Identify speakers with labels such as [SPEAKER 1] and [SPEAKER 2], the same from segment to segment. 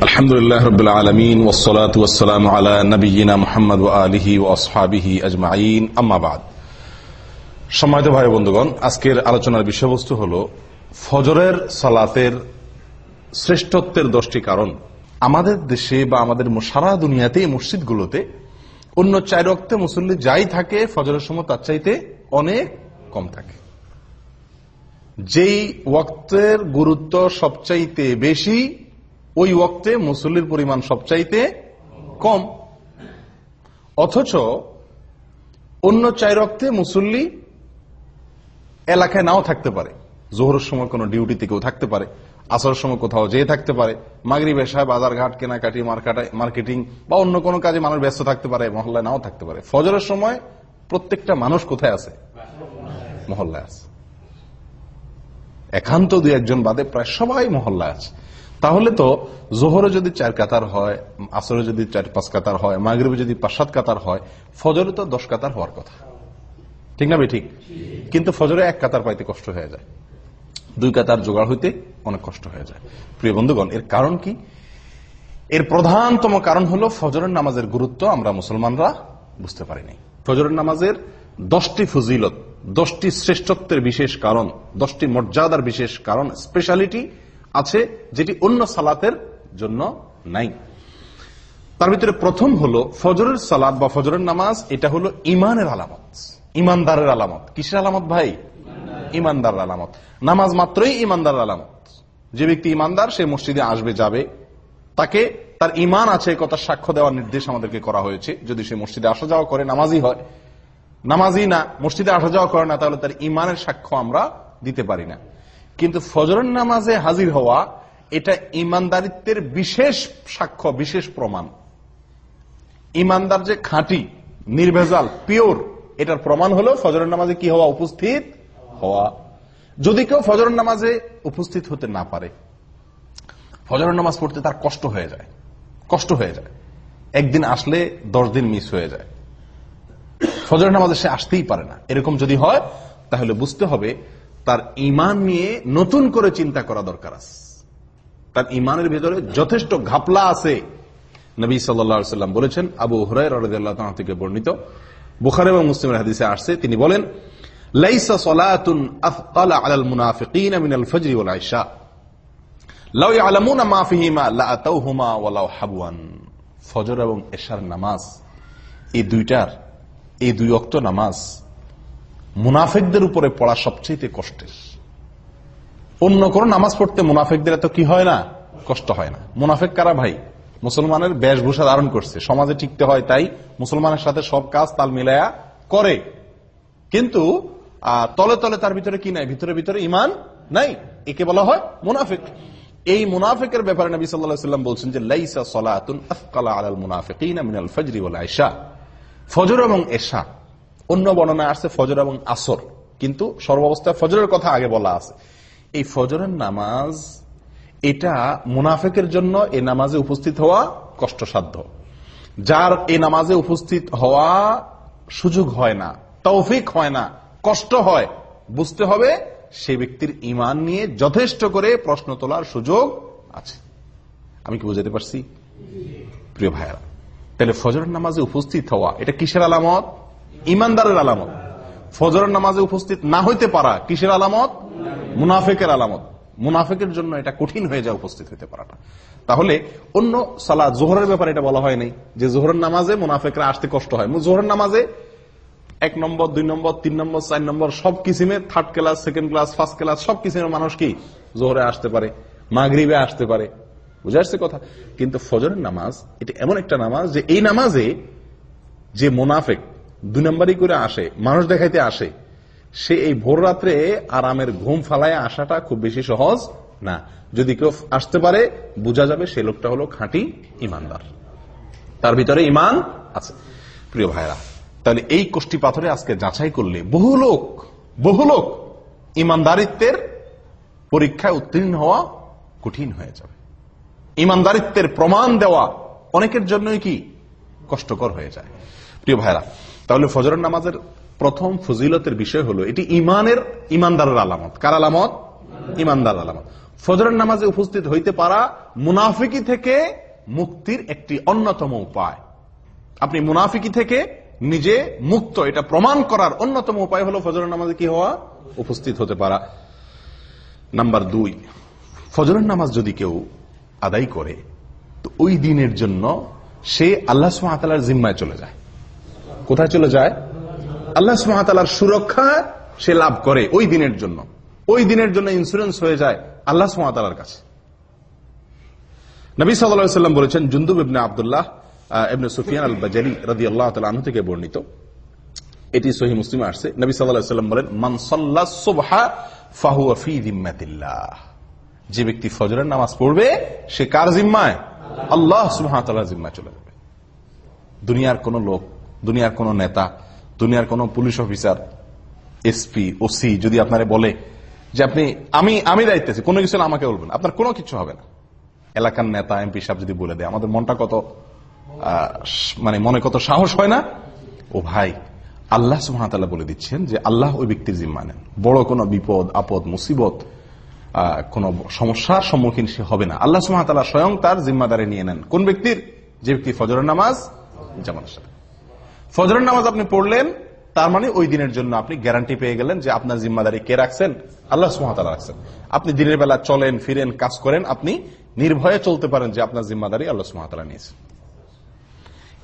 [SPEAKER 1] আলহামদুলিল্লাহ রবিল আলমিন আলা নবীনা মোহাম্মদ আলহি ও আসহাবিহি আজমাইন। আম্মাবাদ সম্মানিত ভাই বন্ধুগণ, আজকের আলোচনার বিষয়বস্তু হল ফজরের সালাতের শ্রেষ্ঠত্বের দশটি কারণ। আমাদের দেশে বা আমাদের সারা দুনিয়াতে মসজিদগুলোতে অন্য চার রক্তে মুসল্লি যাই থাকে, ফজরের সময় তার চাইতে অনেক কম থাকে। যেই ওয়াক্তের গুরুত্ব সবচাইতে বেশি ওই ওক্তে মুসল্লির পরিমাণ সবচাইতে কম। অথচ অন্য চাই রক্তে মুসল্লি এলাকায় নাও থাকতে পারে। জোহরের সময় কোনো ডিউটিতে কেউ থাকতে পারে। আসরের সময় কোথাও যেয়ে থাকতে পারে। মাগরি বেশায় বাজার ঘাট কেনাকাটি মার্কেটিং বা অন্য কোনো কাজে মানুষ ব্যস্ত থাকতে পারে, মহল্লায় নাও থাকতে পারে। ফজরের সময় প্রত্যেকটা মানুষ কোথায় আছে? মহল্লায় আছে। একান্ত দুই একজন বাদে প্রায় সবাই মহল্লায় আছে। তাহলে তো জোহরে যদি চার কাতার হয়, আসরে যদি চার পাঁচ কাতার হয়, মাগরীবে যদি পাঁচ সাত কাতার হয়, ফজরে তো দশ কাতার হওয়ার কথা। ঠিক না ঠিক? কিন্তু ফজরে এক কাতার পাইতে কষ্ট হয়ে যায়। দুই কাতার জোগাড় হইতে অনেক কষ্ট হয়ে যায়। প্রিয় বন্ধুগণ, এর কারণ কি? এর প্রধানতম কারণ হলো ফজরের নামাজের গুরুত্ব আমরা মুসলমানরা বুঝতে পারিনি ফজরের নামাজের দশটি ফজিলত, দশটি শ্রেষ্ঠত্বের বিশেষ কারণ, দশটি মর্যাদার বিশেষ কারণ স্পেশালিটি আছে যেটি অন্য সালাতের জন্য নাই। তার ভিতরে প্রথম হলো ফজরের সালাদ বা ফজরের নামাজ, এটা হলো ইমানের আলামত। ইমানদারের আলামত। কিসের আলামত ভাই? ইমানদার আলামত। নামাজ মাত্রই ইমানদার আলামত। যে ব্যক্তি ইমানদার, সে মসজিদে আসবে, যাবে। তাকে তার ইমান আছে কথা সাক্ষ্য দেওয়ার নির্দেশ আমাদেরকে করা হয়েছে। যদি সে মসজিদে আসা যাওয়া করে, নামাজই হয়। নামাজই না, মসজিদে আসা যাওয়া করে না, তাহলে তার ইমানের সাক্ষ্য আমরা দিতে পারি না। কিন্তু ফজরের নামাজে হাজির হওয়া এটা ইমানদারিত্বের বিশেষ সাক্ষ্য, বিশেষ প্রমাণ। ইমানদার যে খাঁটি, নির্ভেজাল, পিওর, এটার প্রমাণ হলো ফজরের নামাজে কি হওয়া উপস্থিত? হওয়া। যদি কেউ ফজরের নামাজে উপস্থিত হতে না পারে, ফজরের নামাজ পড়তে তার কষ্ট হয়ে যায়, কষ্ট হয়ে যায়। একদিন আসলে দশ দিন মিস হয়ে যায়। ফজরের নামাজে সে আসতেই পারে না। এরকম যদি হয়, তাহলে বুঝতে হবে তার ইমান নিয়ে নতুন করে চিন্তা করা দরকার আছে। তার ইমানের ভেতরে যথেষ্ট ঘাপলা আছে। নবী সাল্লাম বলেছেন, আবু হরাই থেকে বর্ণিত। বুখার এবং মুসলিমের হাদিসে আসছে, তিনি বলেন মা ফজর এবং এশার নামাজ, এই দুইটার, এই দুই অক্ত নামাজ মুনাফেকদের উপরে পড়া সবচেয়ে কষ্টের। অন্য কোন নামাজ পড়তে মুনাফেকদের এত কি হয় না? কষ্ট হয় না। মুনাফেক কারা ভাই? মুসলমানের বেশভূষা ধারণ করছে। সমাজে টিকতে হয় তাই মুসলমানের সাথে সব কাজ তাল মিলায়া করে। কিন্তু তলে তলে তার ভিতরে কি নাই? ভিতরে ভিতরে ইমান নাই। একে বলা হয় মুনাফিক। এই মুনাফিকের ব্যাপারে নবী সাল্লাম বলছেন যে, লাইসা সলাতুন ওয়াল আয়শা। ফজর এবং এশা অন্য বর্ণনা আসছে ফজর এবং আসর। কিন্তু সর্বাবস্থায় ফজরের কথা আগে বলা আছে। এই ফজরের নামাজ, এটা মুনাফেকের জন্য এ নামাজে উপস্থিত হওয়া কষ্টসাধ্য। যার এই নামাজে উপস্থিত হওয়া সুযোগ হয় না, তৌফিক হয় না, কষ্ট হয়, বুঝতে হবে সে ব্যক্তির ইমান নিয়ে যথেষ্ট করে প্রশ্ন তোলার সুযোগ আছে। আমি কি বুঝাতে পারছি? প্রিয় ভাইয়ারা, তাহলে ফজরের নামাজে উপস্থিত হওয়া, এটা কিসের আলামত? ইমানদারের আলামত। ফজরের নামাজে উপস্থিত না হইতে পারা কিসের আলামত? মুনাফেকের আলামত। মুনাফেকের জন্য এটা কঠিন হয়ে যায় উপস্থিত হইতে পারাটা। তাহলে অন্য সালা জোহরের ব্যাপারে এটা বলা হয়নি যে জোহরের নামাজে মুনাফেকরা আসতে কষ্ট হয়। জোহরের নামাজে এক নম্বর, দুই নম্বর, তিন নম্বর, চার নম্বর সব কিসিমে third class second class first class সব কিসিমের মানুষ কি জোহরে আসতে পারে, মাগরিবে আসতে পারে। বুঝে আসছে কথা? কিন্তু ফজরের নামাজ, এটা এমন একটা নামাজ যে এই নামাজে যে মোনাফেক দুই নম্বরই করে আসে, মানুষ দেখাইতে আসে। সে এই ভোর রাত্রে আরামের ঘুম ফালায় আসাটা খুব বেশি সহজ না। যদি কেউ আসতে পারে, বোঝা যাবে সে লোকটা হলো খাঁটি ইমানদার। তার ভিতরে ইমান আছে। প্রিয় ভাইরা তাহলে এই কোষ্টি পাথরে আজকে যাচাই করলে বহু লোক বহু লোক ইমানদারিত্বের পরীক্ষায় উত্তীর্ণ হওয়া কঠিন হয়ে যাবে। ইমানদারিত্বের প্রমাণ দেওয়া অনেকের জন্যই কি কষ্টকর হয়ে যায়। প্রিয় ভাইরা তাহলে ফজরের নামাজের প্রথম ফজিলতের বিষয় হলো, এটি ইমানের ইমানদারের আলামত। কার আলামত? ইমানদার আলামত। ফজরের নামাজে উপস্থিত হইতে পারা মুনাফিকি থেকে মুক্তির একটি অন্যতম উপায়। আপনি মুনাফিকি থেকে নিজে মুক্ত, এটা প্রমাণ করার অন্যতম উপায় হলো ফজরের নামাজে কি হওয়া? উপস্থিত হতে পারা। নাম্বার দুই, ফজরের নামাজ যদি কেউ আদায় করে, তো ওই দিনের জন্য সে আল্লাহ সুমাতালার জিম্মায় চলে যায়। কোথায় চলে যায়? আল্লাহ সুমাতালার সুরক্ষা সে লাভ করে ওই দিনের জন্য। ওই দিনের জন্য ইন্স্যুরেন্স হয়ে যায় আল্লাহ সুমাতালার কাছে। নবী সাল্লাম বলেছেন, জুন্দুব ইবনে আবদুল্লাহ সুফিয়ান আল বাজারি রাদি আল্লাহ আনহু থেকে বর্ণিত। এটি সহি মুসলিম আসছে। নবী সাল্লাম বলেন সুবহা যে ব্যক্তি ফজরের নামাজ পড়বে, সে কার জিম্মায়? আল্লাহ সুহামতাল্লাহ জিম্মায় চলে যাবে। দুনিয়ার কোন লোক দুনিয়ার কোন নেতা, দুনিয়ার কোন পুলিশ অফিসার, এসপি, ওসি যদি আপনারে বলে যে আপনি, আমি আমি দায়িত্ব আছি, কোনো কিছু আমাকে বলবেন। আপনার কোনো কিছু হবে না। এলাকার নেতা, এমপি সাহেব যদি বলে দেয়, আমাদের মনটা কত মানে মনে কত সাহস হয় না? ও ভাই, আল্লাহ সুহামতাল্লাহ বলে দিচ্ছেন যে আল্লাহ ওই ব্যক্তির জিম্মা নেন। বড় কোনো বিপদ, আপদ, মুসিবত কোন সমস্যার সম্মুখীন সে হবে না। আল্লাহ সুহামতাল্লাহ স্বয়ং তার জিম্মাদারে নিয়ে নেন। কোন ব্যক্তির? যে ব্যক্তি ফজরের নামাজ জামানের সাথে। ফজরের নামাজ আপনি পড়লেন, তার মানে ওই দিনের জন্য আপনি গ্যারান্টি পেয়ে গেলেন যে আপনার জিম্মাদারি কে রাখছেন? আল্লাহ সুহামতাল্লাহ রাখছেন। আপনি দিনের বেলা চলেন, ফিরেন, কাজ করেন, আপনি নির্ভয়ে চলতে পারেন যে আপনার জিম্মাদারি আল্লাহ সুহামতাল্লাহ নিয়েছেন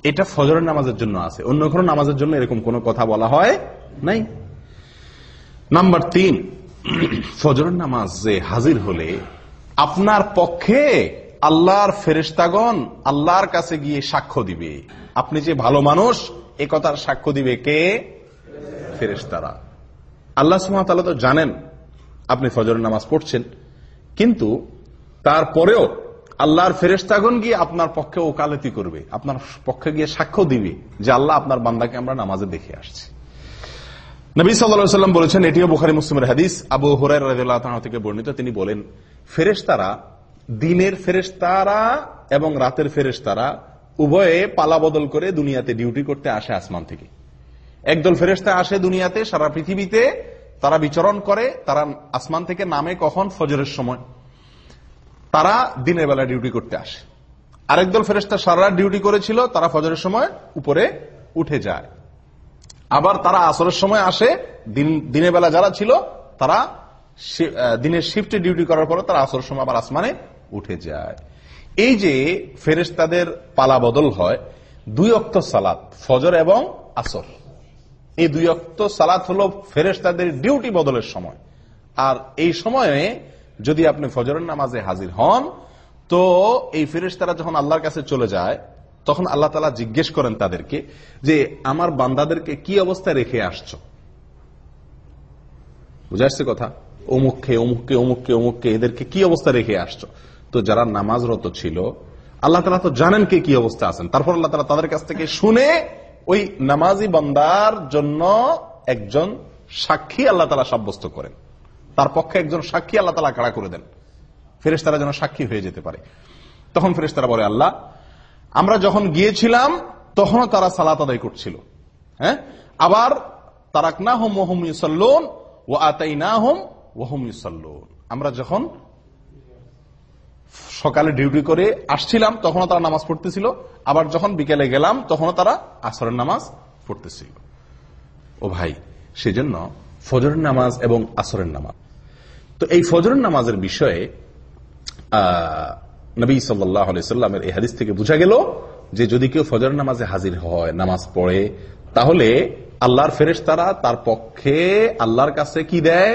[SPEAKER 1] এটা ফজরের নামাজের জন্য আছে। অন্য কোনো নামাজের জন্য এরকম কোনো কথা বলা হয় নাই। নাম্বার তিন, ফজরের নামাজে হাজির হলে আপনার পক্ষে আল্লাহর ফেরেস্তাগণ আল্লাহর কাছে গিয়ে সাক্ষ্য দিবে। আপনি যে ভালো মানুষ এ কথার সাক্ষ্য দিবে কে? ফেরেস্তারা আল্লাহ সুমাতালা তো জানেন আপনি ফজরের নামাজ পড়ছেন। কিন্তু তারপরেও আল্লাহর ফেরেস্তাগণ গিয়ে আপনার পক্ষে ওকালতি করবে, আপনার পক্ষে গিয়ে সাক্ষ্য দিবে যে আল্লাহ আপনার বান্দাকে আমরা নামাজে দেখে আসছি। নবী সাল্লাম বলেছেন, এটিও বুখারি মুসলিমের হাদিস, আবু হরাই থেকে বর্ণিত, তিনি বলেন ফেরেস্তারা দিনের ফেরেস্তারা এবং রাতের ফেরেস্তারা উভয়ে পালা বদল করে দুনিয়াতে ডিউটি করতে আসে আসমান থেকে। একদল ফেরেস্তা আসে দুনিয়াতে, সারা পৃথিবীতে তারা বিচরণ করে, তারা আসমান থেকে নামে কখন? ফজরের সময়। তারা দিনের বেলা ডিউটি করতে আসে। আরেক দল ফেরেস্তা সারা ডিউটি করেছিল, তারা ফজরের সময় উপরে উঠে যায়। আবার তারা আসরের সময় আসে দিনের বেলা যারা ছিল, তারা দিনের শিফটে ডিউটি করার পর তারা আসরের সময় আবার আসমানে উঠে যায়। এই যে ফেরেস্তাদের পালা বদল হয়, দুই অক্ত সালাত, ফজর এবং আসর। এই দুই অক্ত সালাত হল ফেরেস্তাদের ডিউটি বদলের সময়। আর এই সময়ে যদি আপনি ফজরের নামাজে হাজির হন, তো এই ফেরেস্তারা যখন আল্লাহর কাছে চলে যায়, তখন আল্লাহ তালা জিজ্ঞেস করেন তাদেরকে যে, আমার বান্দাদেরকে কি অবস্থায় রেখে আসছ? বুঝে আসছে কথা? অমুককে অমুককে অমুককে অমুককে এদেরকে কি অবস্থা রেখে আসছো? যারা নামাজরত ছিল, আল্লাহ তালা তো জানেন কে কি অবস্থা আছেন। তারপর আল্লাহ তালা তাদের কাছ থেকে শুনে ওই নামাজি বন্দার জন্য একজন সাক্ষী আল্লাহ তালা সাব্যস্ত করেন। তার পক্ষে একজন সাক্ষী আল্লাহ তালা কাড়া করে দেন। ফেরেস্তারা যেন সাক্ষী হয়ে যেতে পারে। তখন ফেরেস্তারা বলে, আল্লাহ, আমরা যখন গিয়েছিলাম, তখনও তারা সালাত আদায় করছিল। হ্যাঁ? আবার তারাক না হোম ওহম ইউসাল্লোন ও আতাই না হোম ওহম ইউসাল্লোন। আমরা যখন সকালে ডিউটি করে আসছিলাম, তখনও তারা নামাজ পড়তেছিল। আবার যখন বিকেলে গেলাম, তখনও তারা আসরের নামাজ পড়তেছিল। ও ভাই, সেজন্য ফজরের নামাজ এবং আসরের নামাজ। তো এই ফজরের নামাজের বিষয়ে নবী সাল্লামের এই হাদিস থেকে বোঝা গেল যে যদি কেউ ফজর নামাজে হাজির হয়, নামাজ পড়ে, তাহলে আল্লাহর ফেরেস তারা তার পক্ষে আল্লাহর কাছে কি দেয়?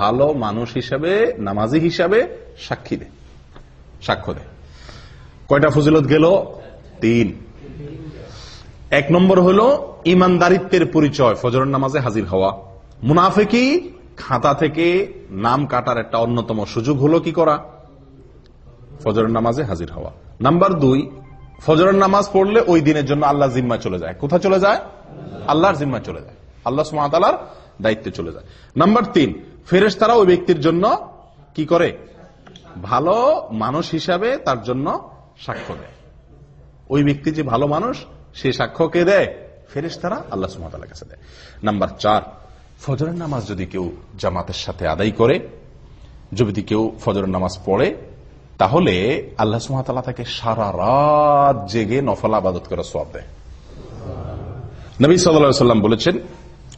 [SPEAKER 1] ভালো মানুষ হিসাবে, নামাজি হিসাবে সাক্ষী দেয়। সাক্ষ্য দেয়। কয়টা ফজিলত গেল? তিন। এক নম্বর হলো ইমানদারিত্বের পরিচয় ফজর নামাজে হাজির হওয়া। মুনাফেকি খাতা থেকে নাম কাটার একটা অন্যতম সুযোগ হলো কি করা? ফজরের নামাজে হাজির হওয়া। নাম্বার দুই, ফজরের নামাজ পড়লে ওই দিনের জন্য আল্লাহ জিম্মা চলে যায়। কোথা চলে যায়? আল্লাহর জিম্মা চলে যায়। আল্লাহ সুমাতালার দায়িত্বে চলে যায়। নাম্বার তিন ফেরেস তারা ওই ব্যক্তির জন্য কি করে? ভালো মানুষ হিসাবে তার জন্য সাক্ষ্য দেয়। ওই ব্যক্তি যে ভালো মানুষ, সে সাক্ষ্য কে দেয়? ফেরেস তারা আল্লাহ সুমাতালার কাছে দেয়। নাম্বার চার, ফজরের নামাজ যদি কেউ জামাতের সাথে আদায় করে, যদি কেউ ফজরের নামাজ পড়ে, তাহলে আল্লাহ সুহাতালা তাকে সারা রাত জেগে নফল আবাদত করে সব দেয়। নবী সাল্লাম বলেছেন,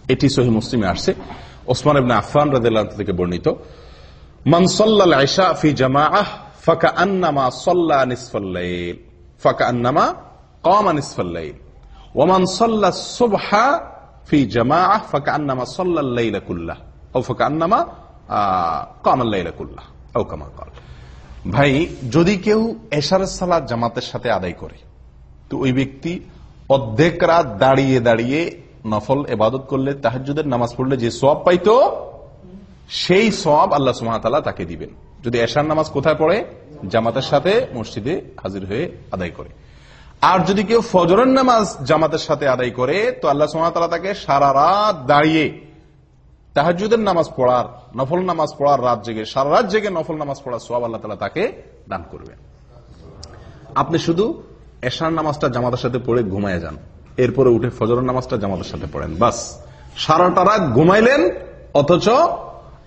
[SPEAKER 1] এটি সহি মুসলিমে আসছে। ওসমান ইবনে আফান রাদিল্লাহ থেকে বর্ণিত। মান সাল্লাল আয়সা ফি জামাআহ ফাকা আন্নামা সাল্লা নিসফাল্লাইল ফাকা আন্নামা কামা নিসফাল্লাইল ওমান সাল্লা সুবহা ফি জামাআহ ফাকা আন্নামা সাল্লাল লাইলা কুল্লাহ। আও ফাকা আন্নামা কামাল লাইলা কুল্লাহ। আও কামা কাল। ভাই, যদি কেউ এশার সালাত জামাতের সাথে আদায় করে, তো ওই ব্যক্তি অর্ধেক রাত দাঁড়িয়ে দাঁড়িয়ে নফল এবাদত করলে তাহাজুদের নামাজ পড়লে যে সব পাইতো সেই সব আল্লাহ সুমাতালা তাকে দিবেন। যদি এশার নামাজ কোথায় পড়ে? জামাতের সাথে মসজিদে হাজির হয়ে আদায় করে। আর যদি কেউ ফজরের নামাজ জামাতের সাথে আদায় করে, তো আল্লাহ সুমাতালা তাকে সারা রাত দাঁড়িয়ে তাহাজুদের নামাজ পড়ার, নফল নামাজ পড়ার রাত জেগে, সারা রাত জেগে নফল নামাজ পড়ার সব আল্লাহ তালা তাকে দান করবেন। আপনি শুধু এশার নামাজটা জামাতের সাথে পড়ে ঘুমায় যান। এরপরে উঠে ফজরের নামাজটা জামাতের সাথে পড়েন। বাস, সারাটা রাত ঘুমাইলেন, অথচ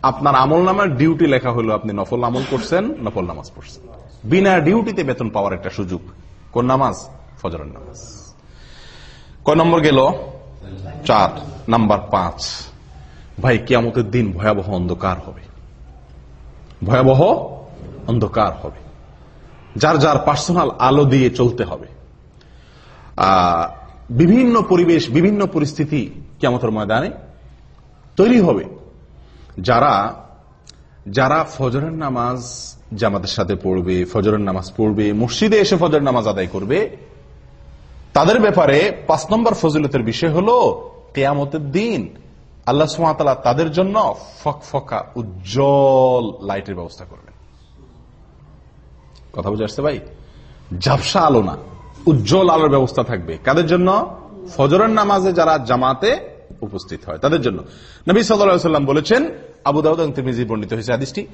[SPEAKER 1] আপনার আমল নামের ডিউটি লেখা হলো, আপনি নফল আমল করছেন, নফল নামাজ পড়ছেন। বিনা ডিউটিতে বেতন পাওয়ার একটা সুযোগ। কোন নামাজ? ফজরের নামাজ। কয় নম্বর গেল? চার। নাম্বার পাঁচ। ভাই, কিয়ামতের দিন ভয়াবহ অন্ধকার হবে। ভয়াবহ অন্ধকার হবে। যার যার পার্সোনাল আলো দিয়ে চলতে হবে। বিভিন্ন পরিবেশ, বিভিন্ন পরিস্থিতি কেমতের ময়দানে তৈরি হবে। যারা যারা ফজরের নামাজ জামাতের সাথে পড়বে, ফজরের নামাজ পড়বে, মসজিদে এসে ফজরের নামাজ আদায় করবে, তাদের ব্যাপারে পাঁচ নম্বর ফজিলতের বিষয় হল কেয়ামতের দিন আল্লাহ সুমাতালা তাদের জন্য ফকফকা, উজ্জ্বল লাইটের ব্যবস্থা করবেন। কথা বুঝে আসছে ভাই? ঝাপসা আলো না, উজ্জ্বল আলোর ব্যবস্থা থাকবে। কাদের জন্য? ফজরের নামাজে যারা জামাতে উপস্থিত হয়। তাদের জন্য। নবী সাল্লাম বলেছেন, আবু দাউদ তিরমিজি বর্ণিত হয়েছে আদিসটি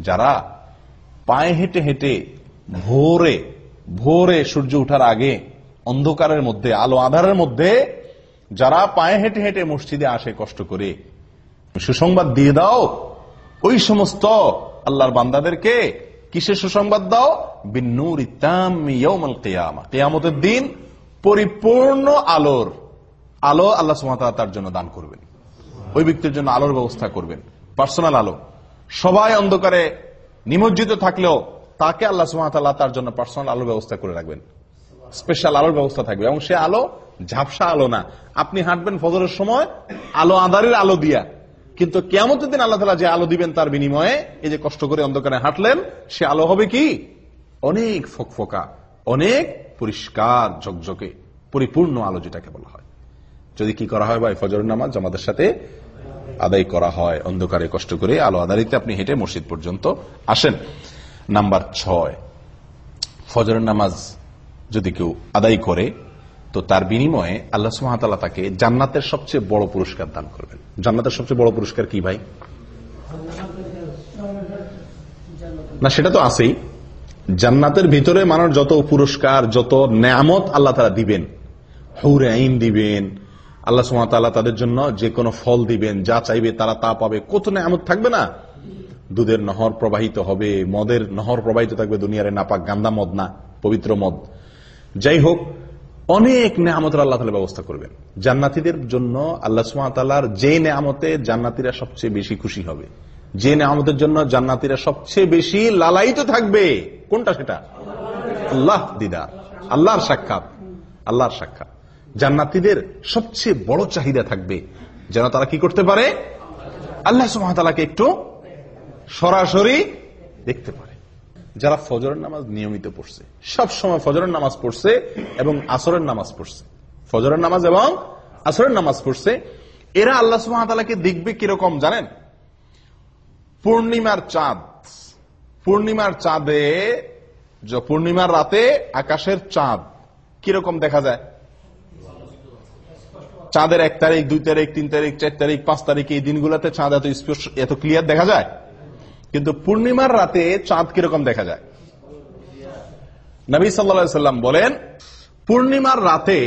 [SPEAKER 1] যারা পায়ে হেঁটে হেঁটে ভোরে ভোরে সূর্য ওঠার আগে অন্ধকারের মধ্যে, আলো আধারের মধ্যে, যারা পায়ে হেঁটে হেঁটে মসজিদে আসে কষ্ট করে, সুসংবাদ দিয়ে দাও, ওই সমস্ত আল্লাহর বান্দাদেরকে কিসের সুসংবাদ দাও? বিন্নুর কেয়ামতের দিন পরিপূর্ণ আলোর, আলো আল্লাহ তার জন্য দান করবেন। ওই ব্যক্তির জন্য আলোর ব্যবস্থা করবেন। পার্সোনাল আলো। সবাই অন্ধকারে নিমজ্জিত থাকলেও তাকে আল্লাহ সুমাতাল্লাহ তার জন্য পার্সোনাল আলোর ব্যবস্থা করে রাখবেন। স্পেশাল আলোর ব্যবস্থা থাকবে এবং সে আলো ঝাপসা আলো না। আপনি হাঁটবেন ফজরের সময়, আলো আধারের আলো দিয়া। কিন্তু কেমন দিন আল্লাহ তালা যে আলো দিবেন তার বিনিময়ে, এই যে কষ্ট করে অন্ধকারে হাঁটলেন, সে আলো হবে কি? অনেক ফকফকা, অনেক পরিষ্কার ঝকঝকে, পরিপূর্ণ আলো যেটাকে বলা হয়। যদি কি করা হয় ভাই? ফজর নামাজ আমাদের সাথে আদায় করা হয়। অন্ধকারে কষ্ট করে আলো আদারিতে আপনি হেঁটে মসজিদ পর্যন্ত আসেন। নাম্বার ছয়, ফজরের নামাজ যদি কেউ আদায় করে তো তার বিনিময়ে আল্লাহ সুহামতাল্লাহ তাকে জান্নাতের সবচেয়ে বড় পুরস্কার দান করবেন। জান্নাতের সবচেয়ে বড় পুরস্কার কি ভাই? না, সেটা তো আছেই। জান্নাতের ভিতরে মানুষ যত পুরস্কার, যত নেয়ামত আল্লাহ তারা দিবেন, হৌরে আইন দিবেন, আল্লাহ সুহামতাল্লাহ তাদের জন্য যে কোনো ফল দিবেন, যা চাইবে তারা তা পাবে। কত নেয়ামত থাকবে না? দুধের নহর প্রবাহিত হবে, মদের নহর প্রবাহিত থাকবে, দুনিয়ারে নাপাক গান্দা মদ না, পবিত্র মদ। যাই হোক অনেক নেয়ামতের আল্লাহ তালা ব্যবস্থা করবেন। জান্নাতিদের জন্য আল্লাহ সুমাতালার যে নেয়ামতে জান্নাতিরা সবচেয়ে বেশি খুশি হবে। যে নেয়ামতের জন্য জান্নাতিরা সবচেয়ে বেশি লালায়িত থাকবে, কোনটা সেটা? আল্লাহ দিদার, আল্লাহর সাক্ষাৎ আল্লাহর সাক্ষাৎ। জান্নাতিদের সবচেয়ে বড় চাহিদা থাকবে, যেন তারা কি করতে পারে? আল্লাহ সুমাতালাকে একটু সরাসরি দেখতে পারে যারা ফজরের নামাজ নিয়মিত পড়ছে। সব সময় ফজরের নামাজ পড়ছে এবং আসরের নামাজ পড়ছে। ফজরের নামাজ এবং আসরের নামাজ পড়ছে। এরা আল্লাহ সুহাতালাকে দেখবে কীরকম জানেন? পূর্ণিমার চাঁদ। পূর্ণিমার চাঁদে পূর্ণিমার রাতে আকাশের চাঁদ। কীরকম দেখা যায়? চাঁদের এক তারিখ, দুই তারিখ, তিন তারিখ, চার তারিখ, পাঁচ তারিখ এই দিনগুলোতে চাঁদ এত এত ক্লিয়ার দেখা যায়? কিন্তু পূর্ণিমার রাতে চাঁদ কীরকম দেখা যায়? নবী সাল্লা সাল্লাম বলেন, পূর্ণিমার রাতে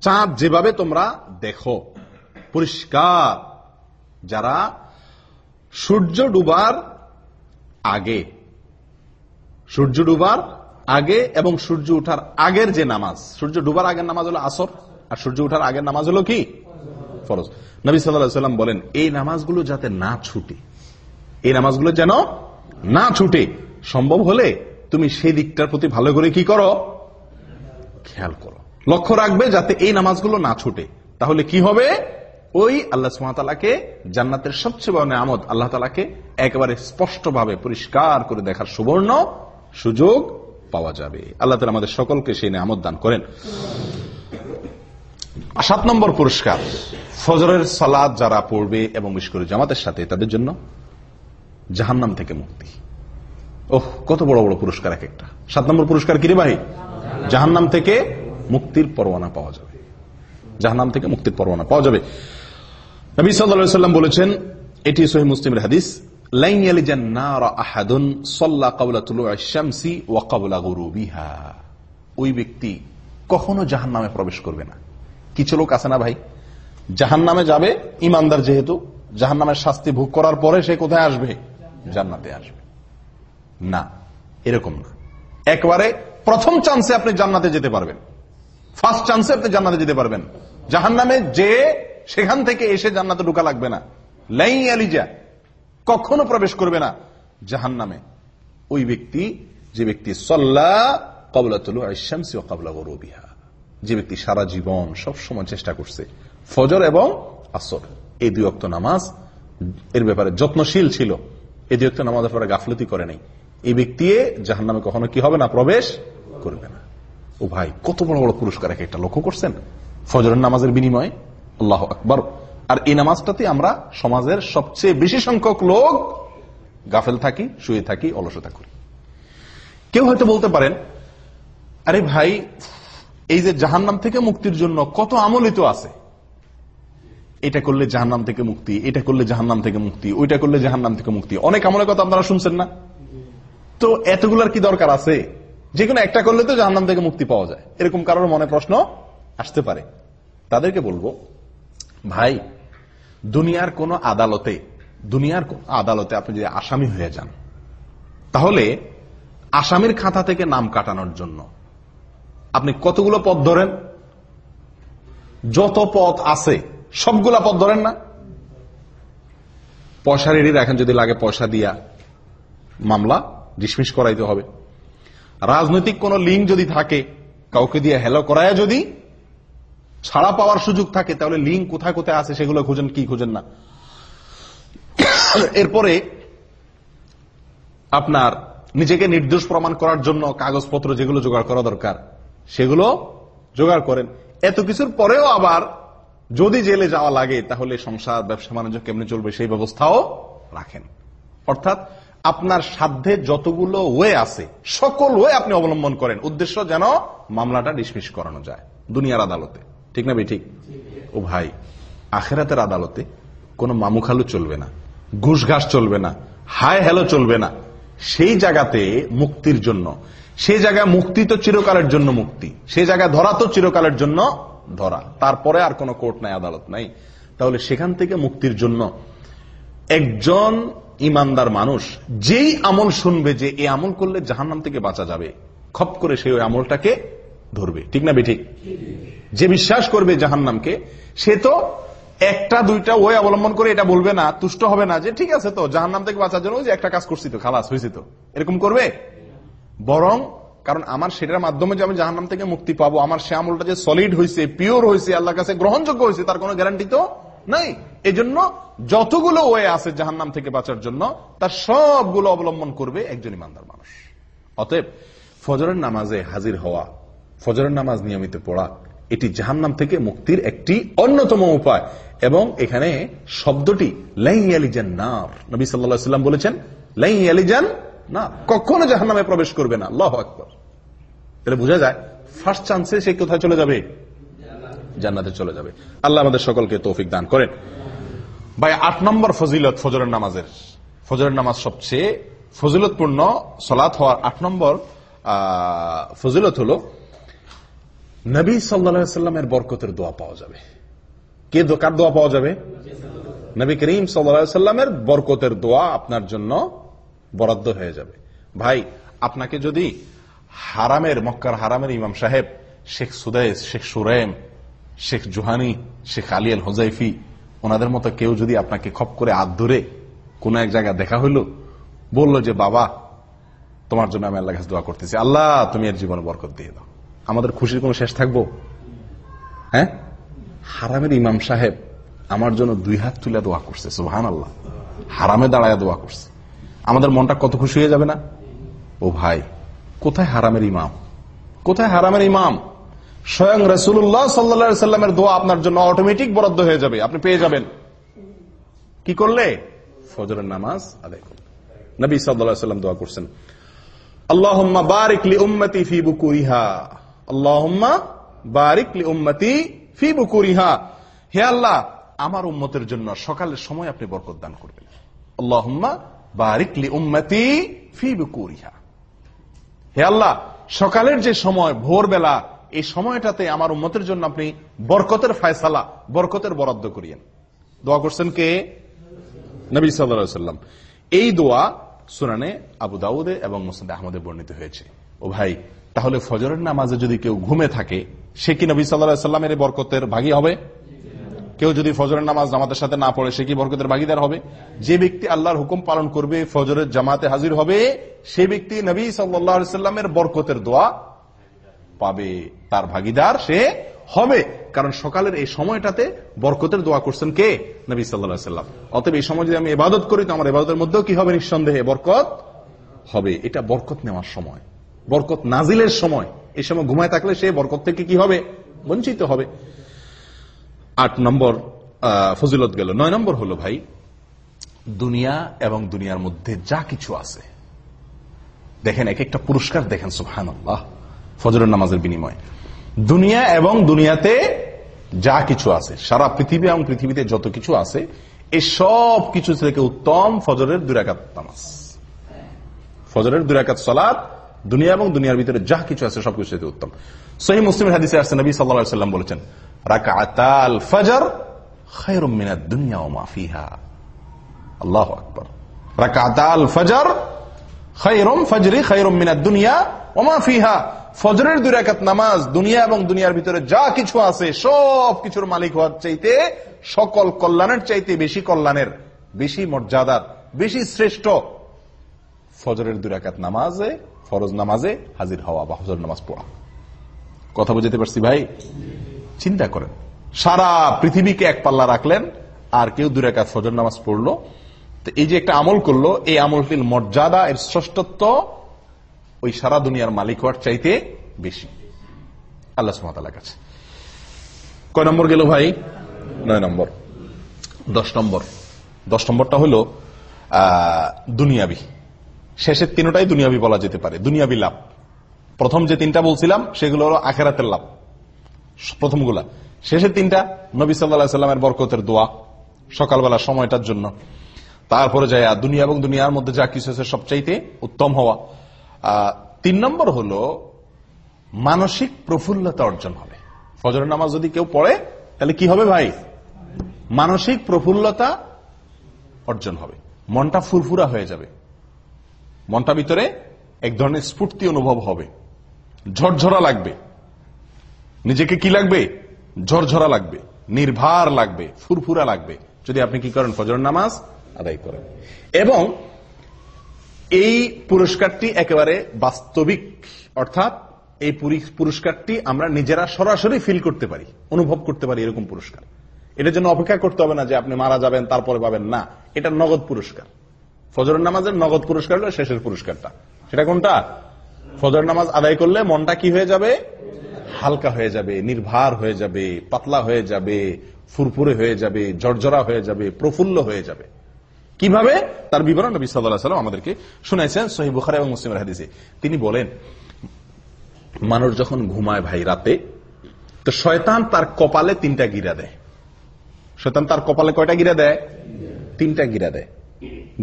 [SPEAKER 1] চাঁদ যেভাবে তোমরা দেখো, পরিষ্কার, যারা সূর্য ডুবার আগে, সূর্য ডুবার আগে এবং সূর্য উঠার আগের যে নামাজ, সূর্য ডুবার আগের নামাজ হলো আসর, আর সূর্য উঠার আগের নামাজ হলো কি? ফরজ। নবী সাল্লাম বলেন, এই নামাজগুলো যাতে না ছুটে এই নামাজগুলো যেন না ছুটে। সম্ভব হলে তুমি সেই দিকটার প্রতি ভালো করে কি করো? খেয়াল করো। লক্ষ্য রাখবে যাতে এই নামাজগুলো না ছুটে। তাহলে কি হবে? ওই আল্লাহ সুমাতালাকে জান্নাতের সবচেয়ে বড় আমদ আল্লাহ তালাকে একেবারে স্পষ্টভাবে পরিষ্কার করে দেখার সুবর্ণ সুযোগ পাওয়া যাবে। আল্লাহ তালা আমাদের সকলকে সেই নামত দান করেন। সাত নম্বর পুরস্কার, ফজরের সালাদ যারা পড়বে এবং বিশেষ করে জামাতের সাথে, তাদের জন্য জাহান্নাম থেকে মুক্তি। ওহ, কত বড় বড় পুরস্কার এক একটা। সাত নম্বর পুরস্কার কিরে ভাই? জাহান্নাম থেকে মুক্তির পরোয়ানা পাওয়া যাবে। জাহান্নাম থেকে মুক্তির পরোয়ানা পাওয়া যাবে। নবী সাল্লাম বলেছেন, এটি সহি মুসলিমের হাদিস ওই ব্যক্তি কখনো জাহান নামে প্রবেশ করবে না। কিছু লোক আছে না ভাই? জাহান নামে যাবে, ইমানদার যেহেতু জাহান নামের শাস্তি ভোগ করার পরে সে কোথায় আসবে? জান্নাতে আসবে। না, এরকম না। একবারে প্রথম চান্সে আপনি জান্নাতে যেতে পারবেন। ফার্স্ট চান্সে আপনি জান্নাতে যেতে পারবেন। জাহান নামে যে সেখান থেকে এসে জান্নাতে ঢুকা লাগবে না। লাই আলিজা, কখনো প্রবেশ করবে না। জাহান নামে ওই ব্যক্তি, যে ব্যক্তি সল্লা কবলা তুলু আইসামসি ও কবলা গরবিহা। যে ব্যক্তি সারা জীবন সব সময় চেষ্টা করছে, ফজর এবং আসর। এই দুই অক্ত নামাজ এর ব্যাপারে যত্নশীল ছিল। এই দুই অক্ত নামাজের ব্যাপারে গাফলতি করে নেই। এই ব্যক্তি জাহান নামে কখনো কি হবে না? প্রবেশ করবে না। ও ভাই, কত বড় বড় পুরস্কার এক একটা লক্ষ্য করছেন? ফজরের নামাজের বিনিময়ে? আল্লাহ আকবর। আর এই নামাজটাতে আমরা সমাজের সবচেয়ে বেশি সংখ্যক লোক গাফেল থাকি, শুয়ে থাকি, অলসতা করি। কেউ হয়তো বলতে পারেন, আরে ভাই, এই যে জাহান্নাম থেকে মুক্তির জন্য কত আমলিত আছে। এটা করলে জাহান্নাম থেকে মুক্তি, এটা করলে জাহান্নাম থেকে মুক্তি, ওইটা করলে জাহান্নাম থেকে মুক্তি। অনেক আমলের কথা আপনারা শুনছেন না? তো এতগুলার কি দরকার আছে? যে কোনো একটা করলে তো জাহান্নাম থেকে মুক্তি পাওয়া যায়। এরকম কারোর মনে প্রশ্ন আসতে পারে। তাদেরকে বলব, ভাই, দুনিয়ার কোন আদালতে, দুনিয়ার আদালতে আপনি যদি আসামি হয়ে যান, তাহলে আসামির খাতা থেকে নাম কাটানোর জন্য আপনি কতগুলো পথ ধরেন? যত পথ আছে সবগুলা পথ ধরেন না। পয়সা রেডি রাখেন, যদি লাগে পয়সা দিয়া মামলা ডিসমিস করাইতে হবে। রাজনৈতিক কোন লিঙ্ক যদি থাকে, কাউকে দিয়ে হেলো করায় যদি ছাড়া পাওয়ার সুযোগ থাকে, তাহলে লিঙ্ক কোথায় কোথায় আছে সেগুলো খুঁজেন, কি খুঁজেন না। এরপরে আপনার নিজেকে নির্দোষ প্রমাণ করার জন্য কাগজপত্র যেগুলো জোগাড় করা দরকার, সেগুলো জোগাড় করেন। এত কিছুর পরেও আবার যদি জেলে যাওয়া লাগে, তাহলে সংসার, ব্যবসা, বাণিজ্য কেমনে চলবে সেই ব্যবস্থাও রাখেন। অর্থাৎ আপনার সাধ্যে যতগুলো ওয়ে আছে, সকল ওয়ে আপনি অবলম্বন করেন। উদ্দেশ্য যেন মামলাটা ডিসমিস করানো যায়, দুনিয়ার আদালতে। ঠিক না ঠিক ও ভাই, আখেরাতের আদালতে কোনো মামুখালু চলবে না ঘুষ ঘাস চলবে না, হায় হ্যালো চলবে না। সেই জায়গাতে মুক্তির জন্য, সেই জায়গায় মুক্তি তো চিরকালের জন্য মুক্তি, সেই জায়গায় ধরা তো চিরকালের জন্য ধরা। তারপরে আর কোনো কোর্ট নাই, আদালত নাই। তাহলে সেখান থেকে মুক্তির জন্য একজন ইমানদার মানুষ যেই আমল শুনবে যে এই আমল করলে জাহান্নাম থেকে বাঁচা যাবে, খপ করে সেই ওই আমলটাকে ধরবে। ঠিক না বেঠিক? যে বিশ্বাস করবে জাহান্নামকে, সে তো একটা, দুইটা ওই অবলম্বন করে এটা বলবে না, তুষ্ট হবে না যে ঠিক আছে তো, জাহান্নাম থেকে বাঁচার জন্য একটা কাজ করছি তো, খালাস হয়েছে তো। এরকম করবে? বরং কারণ আমার সেটার মাধ্যমে যে আমি জাহান্নাম থেকে মুক্তি পাবো, আমার সে আমলটা যে সলিড হয়েছে পিওর হয়েছে আল্লাহর কাছে গ্রহণযোগ্য হয়েছে তার কোনো গ্যারান্টি তো নাই। এজন্য যতগুলো ওয়ে আছে জাহান্নাম থেকে বাঁচার জন্য, তার সবগুলো অবলম্বন করবে একজন ইমানদার মানুষ। অতএব ফজরের নামাজে হাজির হওয়া, ফজরের নামাজ নিয়মিত পড়া, এটি জাহান্নাম থেকে মুক্তির একটি অন্যতম উপায়। এবং এখানে শব্দটি, লাই আলিজান নার, নবী সাল্লাম বলেছেন, লাই আলিজান না কখনো জাহান নামে প্রবেশ করবে না। আল্লাহ আকবর। তাহলে বোঝা যায় ফার্স্ট চান্সে সে কোথায় চলে যাবে? জান্নাতে চলে যাবে। আল্লাহ আমাদের সকলকে তৌফিক দান করেন। ভাই, আট নম্বর ফজিলত ফজরের নামাজের। ফজরের নামাজ সবচেয়ে ফজিলতপূর্ণ সলাৎ হওয়ার আট নম্বর ফজিলত হল, নবী সাল্লামের বরকতের দোয়া পাওয়া যাবে। কে কার দোয়া পাওয়া যাবে? নবী করিম সাল্লামের বরকতের দোয়া আপনার জন্য বরাদ্দ হয়ে যাবে। ভাই, আপনাকে যদি হারামের, মক্কার হারামের ইমাম সাহেব, শেখ সুদাইস শেখ সুরেম, শেখ জুহানি, শেখ আলিয়াল হোজাইফি ওনাদের মতো কেউ যদি আপনাকে খপ করে আদ ধরে কোন এক জায়গায় দেখা হইল, বলল যে, বাবা, তোমার জন্য আমি আল্লাহ দোয়া করতেছি। আল্লাহ, তুমি এর জীবনে বরকত দিয়ে দাও। আমাদের খুশির কোনো শেষ থাকব? হ্যাঁ? হারামের ইমাম সাহেব আমার জন্য দুই হাত তুলে দোয়া করছে সুহান আল্লাহ হারামে দাঁড়ায় দোয়া করছে। আমাদের মনটা কত খুশি হয়ে যাবে না? ও ভাই কোথায় হারামের ইমাম? কোথায় হারামের ইমাম? স্বয়ং রসুল্লাহ সাল্লা সাল্লামের দোয়া আপনার জন্য অটোমেটিক বরাদ্দ হয়ে যাবে, আপনি পেয়ে যাবেন। কি করলে? ফজরের নামাজ আদায় নবী সাল্লাম দোয়া করছেন। আল্লাহম্মা বারিকলি উম্মতি ফি বুকুরিহা। আল্লাহম্মা বারিকলি উম্মতি ফি বুকুরিহা। হে আল্লাহ, আমার উম্মতের জন্য সকালের সময় আপনি বরকত দান করবেন। আল্লাহম্মা বারিকলি উম্মতি ফি বুকুরিহা। হে আল্লাহ, সকালের যে সময়, ভোরবেলা, এই সময়টাতে আমার উম্মতের জন্য আপনি বরকতের ফায়সালা, বরকতের বরাদ্দ করিয়েন। দোয়া করছেন কে? নবী সাল্লাম এই দোয়া সুনানে আবু দাউদে এবং মুসলিম আহমদে বর্ণিত হয়েছে। ও ভাই, তাহলে ফজরের নামাজে যদি কেউ ঘুমে থাকে, সে কি নবী সাল্লাহ সাল্লামের বরকতের ভাগী হবে? কেউ যদি ফজরের নামাজ জামাতের সাথে না পড়ে, সে কি বরকতের ভাগিদার হবে? যে ব্যক্তি আল্লাহর হুকুম পালন করবে, ফজরের জামাতে হাজির হবে, সে ব্যক্তি নবী সাল্লামের বরকতের দোয়া পাবে। তার ভাগিদার সে হবে। কারণ সকালের এই সময়টাতে বরকতের দোয়া করছেন কে? নবী সাল্লা সাল্লাম। অতএব এই সময় যদি আমি এবাদত করি, তো আমার এবাদতের মধ্যেও কি হবে? নিঃসন্দেহে বরকত হবে। এটা বরকত নেওয়ার সময়। বরকত নাজিলের সময়। এই সময় ঘুমায় থাকলে সে বরকত থেকে কি হবে? বঞ্চিত হবে। আট নম্বর ফজিলত গেল। নয় নম্বর হলো, ভাই, দুনিয়া এবং দুনিয়ার মধ্যে যা কিছু আছে। দেখেন এক একটা পুরস্কার দেখেন সুহান আল্লাহ ফজরের নামাজের বিনিময়। দুনিয়া এবং দুনিয়াতে যা কিছু আছে, সারা পৃথিবী এবং পৃথিবীতে যত কিছু আছে এই সব কিছু থেকে উত্তম ফজরের দুরাকাত নামাজ। ফজরের দুরাকাত সলাদ দুনিয়া এবং দুনিয়ার ভিতরে যা কিছু আছে সবকিছু থেকে উত্তম। সহি মুসলিম হাদিসে আসছে, নবী সাল্লা সাল্লাম বলেছেন দুনিয়া এবং দুনিয়ার ভিতরে যা কিছু আছে সব কিছুর মালিক হওয়ার চাইতে সকল কল্যাণের চাইতে বেশি কল্যাণের, বেশি মর্যাদার, বেশি শ্রেষ্ঠ ফজরের দুই রাকাত নামাজে ফরজ নামাজে হাজির হওয়া বা ফজর নামাজ পড়া। কথা বুঝতে পারছি ভাই? চিন্তা করেন। সারা পৃথিবীকে এক পাল্লা রাখলেন, আর কেউ দুই রাকাত ফজর নামাজ পড়ল। তো এই যে একটা আমল করল, এই আমলটির মর্যাদা, এর শ্রেষ্ঠত্ব ওই সারা দুনিয়ার মালিক হওয়ার চাইতে বেশি। আল্লাহ সুমাতার কাছে। কয় নম্বর গেল ভাই? নয় নম্বর। দশ নম্বর। দশ নম্বরটা হলো দুনিয়াবি। শেষের তিনটাই দুনিয়াবি বলা যেতে পারে, দুনিয়াবি লাভ। প্রথম যে তিনটা বলছিলাম, সেগুলো হলো আখেরাতের লাভ। প্রথমগুলা। শেষের তিনটা, নবী সাল্লা সাল্লামের বরকতের দোয়া, সকালবেলা সময়টার জন্য। তারপরে যায় দুনিয়া এবং দুনিয়ার মধ্যে যা কিছু আছে সবচাইতে উত্তম হওয়া। তিন নম্বর হলো, মানসিক প্রফুল্লতা অর্জন হবে। ফজরের নামাজ যদি কেউ পড়ে, তাহলে কি হবে ভাই? মানসিক প্রফুল্লতা অর্জন হবে। মনটা ফুরফুরা হয়ে যাবে। মনটা ভিতরে এক ধরনের স্ফূর্তি অনুভব হবে। ঝরঝরা লাগবে। নিজেকে কি লাগবে? ঝরঝরা লাগবে। নির্ভার লাগবে। ফুরফুরা লাগবে। যদি আপনি কি করেন ফজর নামাজ আদায় করেন। এবং এই পুরস্কারটি একেবারে বাস্তবিক, অর্থাৎ এই পুরস্কারটি আমরা নিজেরা সরাসরি ফিল করতে পারি, অনুভব করতে পারি এরকম পুরস্কার। এটার জন্য অপেক্ষা করতে হবে না যে আপনি মারা যাবেন, তারপরে পাবেন। না, এটা নগদ পুরস্কার। ফজর নামাজের নগদ পুরস্কার হলো শেষের পুরস্কারটা। সেটা কোনটা? ফজর নামাজ আদায় করলে মনটা কি হয়ে যাবে? হালকা হয়ে যাবে, নির্ভার হয়ে যাবে, পাতলা হয়ে যাবে, ফুরফুরে হয়ে যাবে জর্জরা হয়ে যাবে, প্রফুল্ল হয়ে যাবে। কীভাবে? তার বিবরণ নবী সাল্লাহ সাল্লাম আমাদেরকে শুনেছেন সহি বুখার এবং মুসলিমের হাদিসে। তিনি বলেন, মানুষ যখন ঘুমায় ভাই রাতে, তো শয়তান তার কপালে তিনটা গিরা দেয়। শয়তান তার কপালে কয়টা গিরা দেয়? তিনটা গিরা দেয়।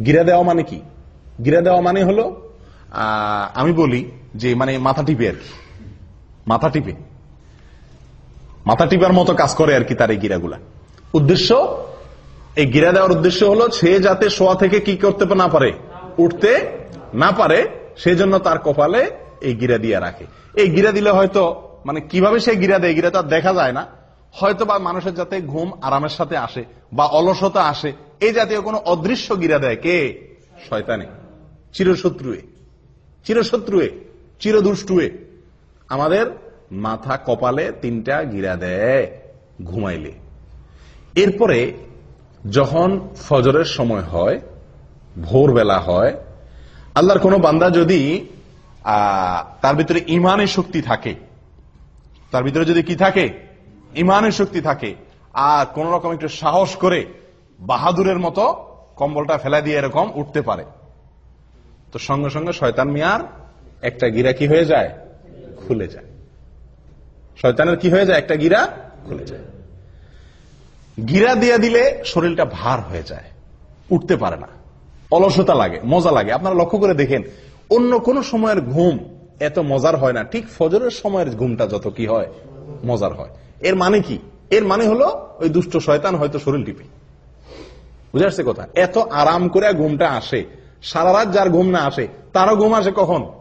[SPEAKER 1] গিরা দেওয়া মানে কি? গিরা দেওয়া মানে হলো আমি বলি যে মানে মাথা টিপে আর কি। মাথা টিপে। মাথা টিপার মতো কাজ করে আর কি তার এই গিরাগুলা। উদ্দেশ্য? এই গিরা দেওয়ার উদ্দেশ্য হলো সে যাতে শোয়া থেকে কি করতে না পারে, উঠতে না পারে, সেজন্য তার কপালে এই গিরা দিয়ে রাখে। এই গিরা দিলে হয়তো মানে কীভাবে সে গিরা দেয়, গিরা তো দেখা যায় না। হয়তো বা মানুষের যাতে ঘুম আরামের সাথে আসে বা অলসতা আসে এই জাতীয় কোনো অদৃশ্য গিরা দেয় কে? শয়তানে। চিরশত্রুয়ে। চিরশত্রুয়ে। চিরদুষ্টুয়ে। আমাদের মাথা কপালে তিনটা গিরা দেয় ঘুমাইলে। এরপরে যখন ফজরের সময় হয়, ভোরবেলা হয়, আল্লাহর কোনো বান্দা যদি তার ভিতরে ইমানের শক্তি থাকে, তার ভিতরে যদি কি থাকে? ইমানের শক্তি থাকে। আর কোন রকম একটু সাহস করে বাহাদুরের মতো কম্বলটা ফেলা দিয়ে এরকম উঠতে পারে। তো সঙ্গে সঙ্গে শয়তান মিয়ার একটা গিরা কি হয়ে যায়? খুলে যায়। শয়তানের কি হয়ে যায়? একটা গিরা খুলে যায়। গিরা দিয়ে দিলে শরীরটা ভার হয়ে যায়। উঠতে পারে না। অলসতা লাগে, মজা লাগে। আপনারা লক্ষ্য করে দেখেন, অন্য কোন সময়ের ঘুম এত মজার হয় না। ঠিক ফজরের সময়ের ঘুমটা যত কি হয়, মজার হয়। এর মানে কি? এর মানে হলো ওই দুষ্ট শয়তান হয়তো শরীর টিপে। বুঝে আসছে কথা? এত আরাম করে ঘুমটা আসে। সারা রাত যার ঘুম না আসে, তারও ঘুম আসে কখন?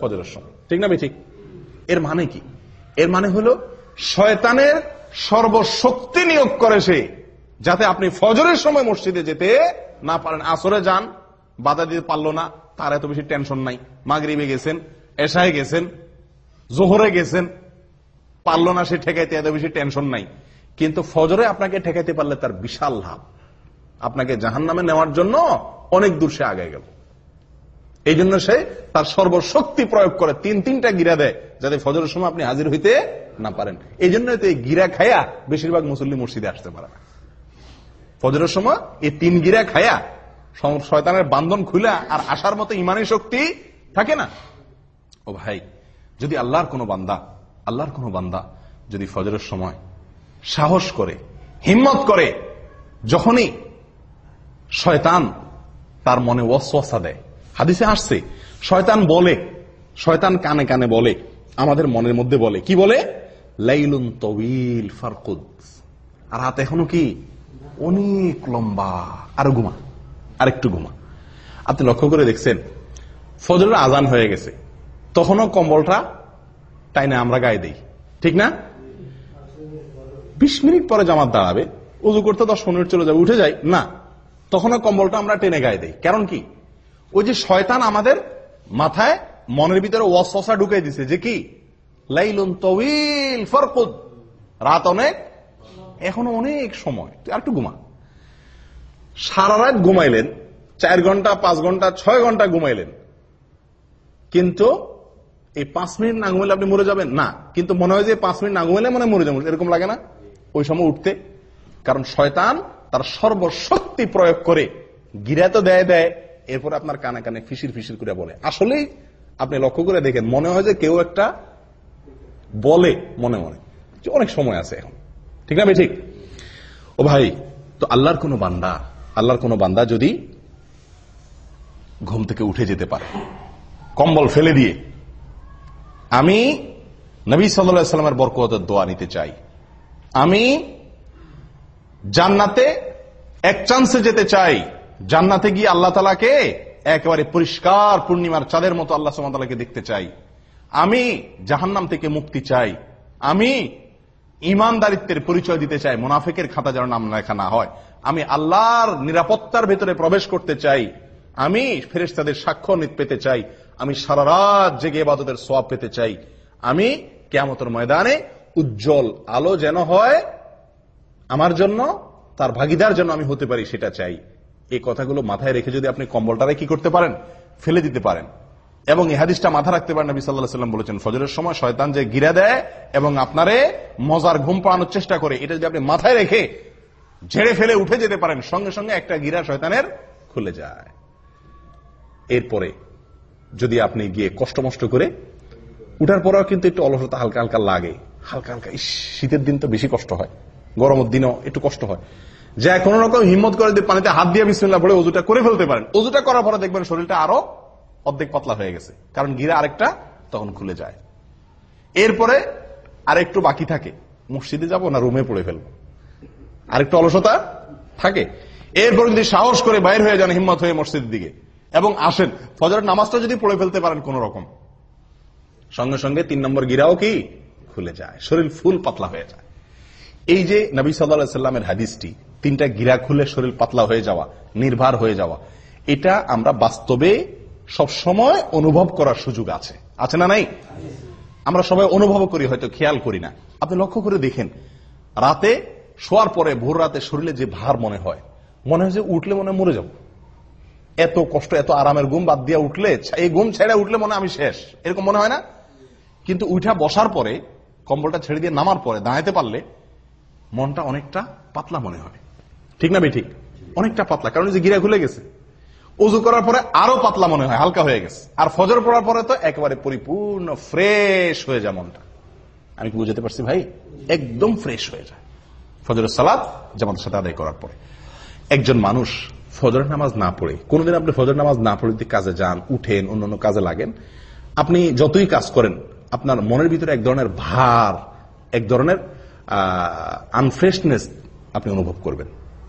[SPEAKER 1] ফজরের সময়। ঠিক না ঠিক এর মানে কি? এর মানে হলো, শয়তানের সর্বশক্তি নিয়োগ করে সে, যাতে আপনি ফজরের সময় মসজিদে যেতে না পারেন। আসরে যান, বাধা দিতে পারল না, তার এত বেশি টেনশন নাই। মাগরিবে গেছেন, এশায় গেছেন, জোহরে গেছেন, পারল না সে ঠেকাইতে, এত বেশি টেনশন নাই। কিন্তু ফজরে আপনাকে ঠেকাইতে পারলে তার বিশাল লাভ। আপনাকে জাহান নামে নেওয়ার জন্য অনেক দূর সে আগে গেল। এই জন্য সে তার সর্বশক্তি প্রয়োগ করে তিন তিনটা গিরা দেয়, যাতে ফজরের সময় আপনি হাজির হইতে না পারেন। এই জন্য এই গিরা খায়া বেশিরভাগ মুসল্লি মসজিদে আসতে পারে না। ফজরের সময় এই তিন গিরা খায়া শয়তানের বান্ধন খুলা আর আসার মতো ইমানের শক্তি থাকে না। ও ভাই, যদি আল্লাহর কোনো বান্দা, আল্লাহর কোনো বান্দা যদি ফজরের সময় সাহস করে, হিম্মত করে, যখনই শয়তান তার মনে ওয়াসওয়াসা দেয়। হাদিসে আসছে, শয়তান বলে, শয়তান কানে কানে বলে, আমাদের মনের মধ্যে বলে। কি বলে? লাইলুন তবিল ফারকুদ আর হাত এখনও কি? অনেক লম্বা। আরও ঘুমা আর একটু ঘুমা। আপনি লক্ষ্য করে দেখছেন, ফজরের আজান হয়ে গেছে। তখনও কম্বলটা তাই না আমরা গায়ে দেই। ঠিক না? বিশ মিনিট পরে জামাত দাঁড়াবে। উজু করতে দশ মিনিট চলে যাবে, উঠে যায়। না তখনও কম্বলটা আমরা টেনে গায়ে দেই। কারণ কি? ওই যে শয়তান আমাদের মাথায় মনের ভিতরে ওয়াসা ঢুকে দিছে যে কি? লাইলুন তবিল ফরকুদ। রাত অনেক, এখনও অনেক সময়। তুই আর একটু ঘুমা। সারা রাত ঘুমাইলেন, চার ঘণ্টা, পাঁচ ঘণ্টা, ছয় ঘণ্টা ঘুমাইলেন। কিন্তু এই পাঁচ মিনিট না ঘুমাইলে আপনি মরে যাবেন? না। কিন্তু মনে হয় যে পাঁচ মিনিট না ঘুমাইলে মনে মরে যাবেন। এরকম লাগে না? ওই সময় উঠতে। কারণ শয়তান তার সর্বশক্তি প্রয়োগ করে গিরা তো দেয় দেয়, এরপর আপনার কানে কানে ফিসির ফিসির করে বলে। আসলেই আপনি লক্ষ্য করে দেখেন, মনে হয় যে কেউ একটা বলে মনে মনে। অনেক সময় আছে এখন। ঠিক না ঠিক। ও ভাই, তো আল্লাহর কোনো বান্দা, আল্লাহর কোনো বান্দা যদি ঘুম থেকে উঠে যেতে পারে, কম্বল ফেলে দিয়ে। আমি নবী সাল্লা সাল্লামের বরকতের দোয়া নিতে চাই। আমি জান্নাতে এক চান্সে যেতে চাই। জান্নাতে গিয়ে আল্লাহ তালাকে একেবারে পরিষ্কার পূর্ণিমার চাঁদের মতো আল্লাহ সাল্লামকে দেখতে চাই। আমি জাহান্নাম থেকে মুক্তি চাই। আমি ইমানদারিত্বের পরিচয় দিতে চাই। মুনাফেকের খাতা যেন নাম লেখা না হয়। আমি আল্লাহর নিরাপত্তার ভেতরে প্রবেশ করতে চাই। আমি ফেরেশতাদের সাক্ষ্য পেতে চাই। আমি সারা রাত জেগে এবাদতের সোয়াব পেতে চাই। আমি কেয়ামতের ময়দানে উজ্জ্বল আলো যেন হয় আমার জন্য, তার ভাগিদার জন্য আমি হতে পারি, সেটা চাই। এই কথাগুলো মাথায় রেখে যদি আপনি কম্বলটারে কি করতে পারেন, ফেলে দিতে পারেন। এবং এই মাথা রাখতে পারেন, নবী সাল্লাহ সাল্লাম বলেছেন, ফজরের সময় শয়তান যে গিরা দেয় এবং আপনারে মজার ঘুম পাড়ানোর চেষ্টা করে, এটা যদি আপনি মাথায় রেখে ঝেড়ে ফেলে উঠে যেতে পারেন, সঙ্গে সঙ্গে একটা গিরা শয়তানের খুলে যায়। এরপরে যদি আপনি গিয়ে কষ্ট মষ্ট করে, উঠার পরেও কিন্তু একটু অলসতা হালকা হালকা লাগে। হালকা হালকা শীতের দিন তো বেশি কষ্ট হয়। গরমের দিনও একটু কষ্ট হয়। যা কোন রকম হিম্মত করে দিয়ে পানিতে হাত দিয়ে বিসমিল্লাহ পড়ে ওজুটা করে ফেলতে পারেন। ওজুটা করার পরে দেখবেন শরীরটা আরও অর্ধেক পাতলা হয়ে গেছে। কারণ গিরা আরেকটা তখন খুলে যায়। এরপরে আর একটু বাকি থাকে। মসজিদে যাব না রুমে পড়ে ফেলব? আরেকটু অলসতা থাকে। এরপর যদি সাহস করে বাইর হয়ে যান হিম্মত হয়ে মসজিদের দিকে এবং আসেন। ফজরের নামাজটা যদি পড়ে ফেলতে পারেন কোন রকম। সঙ্গে সঙ্গে তিন নম্বর গিরাও কি? খুলে যায়। শরীর ফুল পাতলা হয়ে যায়। এই যে নবী সাল্লা সাল্লামের হাদিসটি, তিনটা গিরা খুলে শরীর পাতলা হয়ে যাওয়া, নির্ভার হয়ে যাওয়া, এটা আমরা বাস্তবে সব সময় অনুভব করার সুযোগ আছে। আছে না নাই? আমরা সবাই অনুভব করি, হয়তো খেয়াল করি না। আপনি লক্ষ্য করে দেখেন, রাতে শোয়ার পরে ভোর রাতে শরীরে যে ভার মনে হয় মনে হয় যে উঠলে মনে মরে যাব। এত কষ্ট, এত আরামের ঘুম বাদ দিয়ে উঠলে, এই ঘুম ছেড়ে উঠলে মনে আমি শেষ। এরকম মনে হয় না? কিন্তু উঠা বসার পরে, কম্বলটা ছেড়ে দিয়ে নামার পরে দাঁড়াতে পারলে মনটা অনেকটা পাতলা মনে হয়। ঠিক না ঠিক? অনেকটা পাতলা, কারণ যে গিরা খুলে গেছে। উজু করার পরে আরও পাতলা মনে হয়, হালকা হয়ে গেছে। আর ফজর পড়ার পরে তো একেবারে পরিপূর্ণ ফ্রেশ হয়ে যায় মনটা। আমি কি বুঝতে পারছি ভাই? একদম ফ্রেশ হয়ে যায়। ফজরের সালাদ জামাতের সাথে আদায় করার পরে। একজন মানুষ ফজরের নামাজ না পড়ে, কোনদিন আপনি ফজর নামাজ না পড়ে কাজে যান, উঠেন, অন্যান্য কাজে লাগেন, আপনি যতই কাজ করেন, আপনার মনের ভিতরে এক ধরনের ভার, এক ধরনের আনফ্রেশনেস আপনি অনুভব করবেন।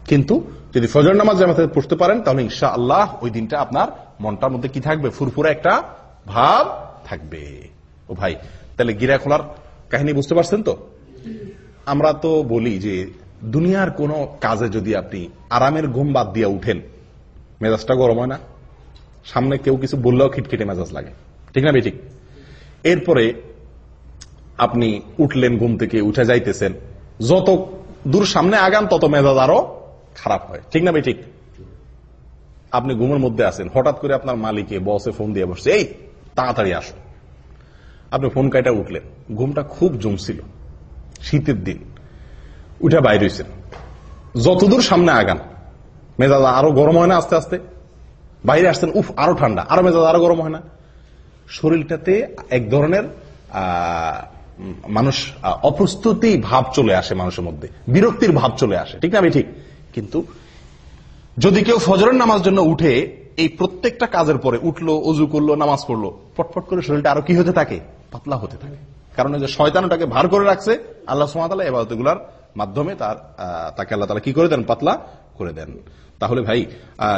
[SPEAKER 1] কিন্তু যদি ফজর নামাজ জামাতে পড়তে পারেন, তাহলে ইনশা আল্লাহ ওই দিনটা আপনার মনটার মধ্যে কি থাকবে? ফুরফুরে একটা ভাব থাকবে। ও ভাই, তাহলে গিরা খোলার কাহিনী বুঝতে পারছেন তো? আমরা তো বলি যে দুনিয়ার কোন কাজে যদি আপনি আরামের ঘুম বাদ দিয়ে উঠেন, মেজাজটা গরম হয় না? সামনে কেউ কিছু বললেও খিটখিটে মেজাজ লাগে। ঠিক না ঠিক? এরপরে আপনি উঠলেন ঘুম থেকে, উঠে যাইতেছেন। যত দূর সামনে আগান, তত মেজাজ আরও খারাপ হয়। ঠিক না ঠিক? আপনি ঘুমের মধ্যে আছেন, হঠাৎ করে আপনার মালিকে, বসে ফোন দিয়ে বসছে, এই, তাড়াতাড়ি আসুন আপনি ফোন কাইটা উঠলেন। ঘুমটা খুব জমছিল। শীতের দিন। উঠে বাইরে হয়েছেন যতদূর সামনে আগান, মেজাজ আরও গরম হয় না আস্তে আস্তে? বাইরে আসছেন, উফ, আরও ঠান্ডা, আরও মেজাজ আরও গরম হয় না? শরীরটাতে এক ধরনের মানুষ অপ্রস্তুতি ভাব চলে আসে মানুষের মধ্যে। বিরক্তির ভাব চলে আসে। ঠিক না আমি ঠিক? কিন্তু যদি কেউ ফজরের নামাজ জন্য উঠে এই প্রত্যেকটা কাজের পরে উঠল, অজু করল, নামাজ পড়ল পটপট করে শরীরটা আরও কি হতে থাকে? পাতলা হতে থাকে। কারণ যে শয়তানটাকে ভার করে রাখছে, আল্লাহ সুমাতালা এবাদতগুলার মাধ্যমে তার তাকে আল্লাহ তালা কি করে দেন? পাতলা করে দেন। তাহলে ভাই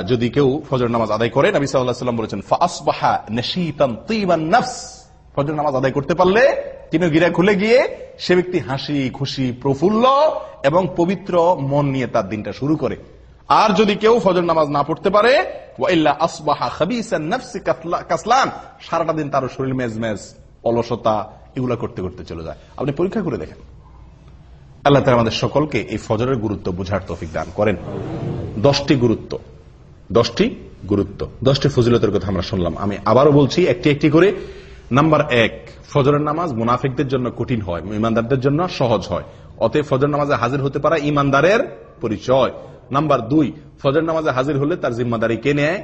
[SPEAKER 1] যদি কেউ ফজর নামাজ আদায় করেন করে, নবী সাল্লাম বলেছেন ফাসবাহা নেশিতান তুইমান নফস। ফজর নামাজ আদায় করতে পারলে তিনি গিরা খুলে গিয়ে সে ব্যক্তি হাসি, খুশি, প্রফুল্ল এবং পবিত্র মন নিয়ে তার দিনটা শুরু করে। আর যদি কেউ ফজর নামাজ না পড়তে পারে সারাটা দিন তার শরীর মেজমেজ, অলসতা, এগুলা করতে করতে চলে যায়। আপনি পরীক্ষা করে দেখেন। আল্লাহ তালা আমাদের সকলকে এই ফজরের গুরুত্ব বুঝার তফিক দান করেন। দশটি গুরুত্ব। দশটি গুরুত্ব। দশটি ফজিলতের কথা আমরা শুনলাম। আমি আবারও বলছি, একটি একটি করে নাম্বার এক, ফজরের নামাজ মুনাফিকদের জন্য কঠিন হয়, ইমানদারদের জন্য সহজ হয়। অতএব ফজর নামাজে হাজির হতে পারা ইমানদারের পরিচয়। নাম্বার দুই ফজর নামাজে হাজির হলে তার জিম্মাদারি কে নেয়?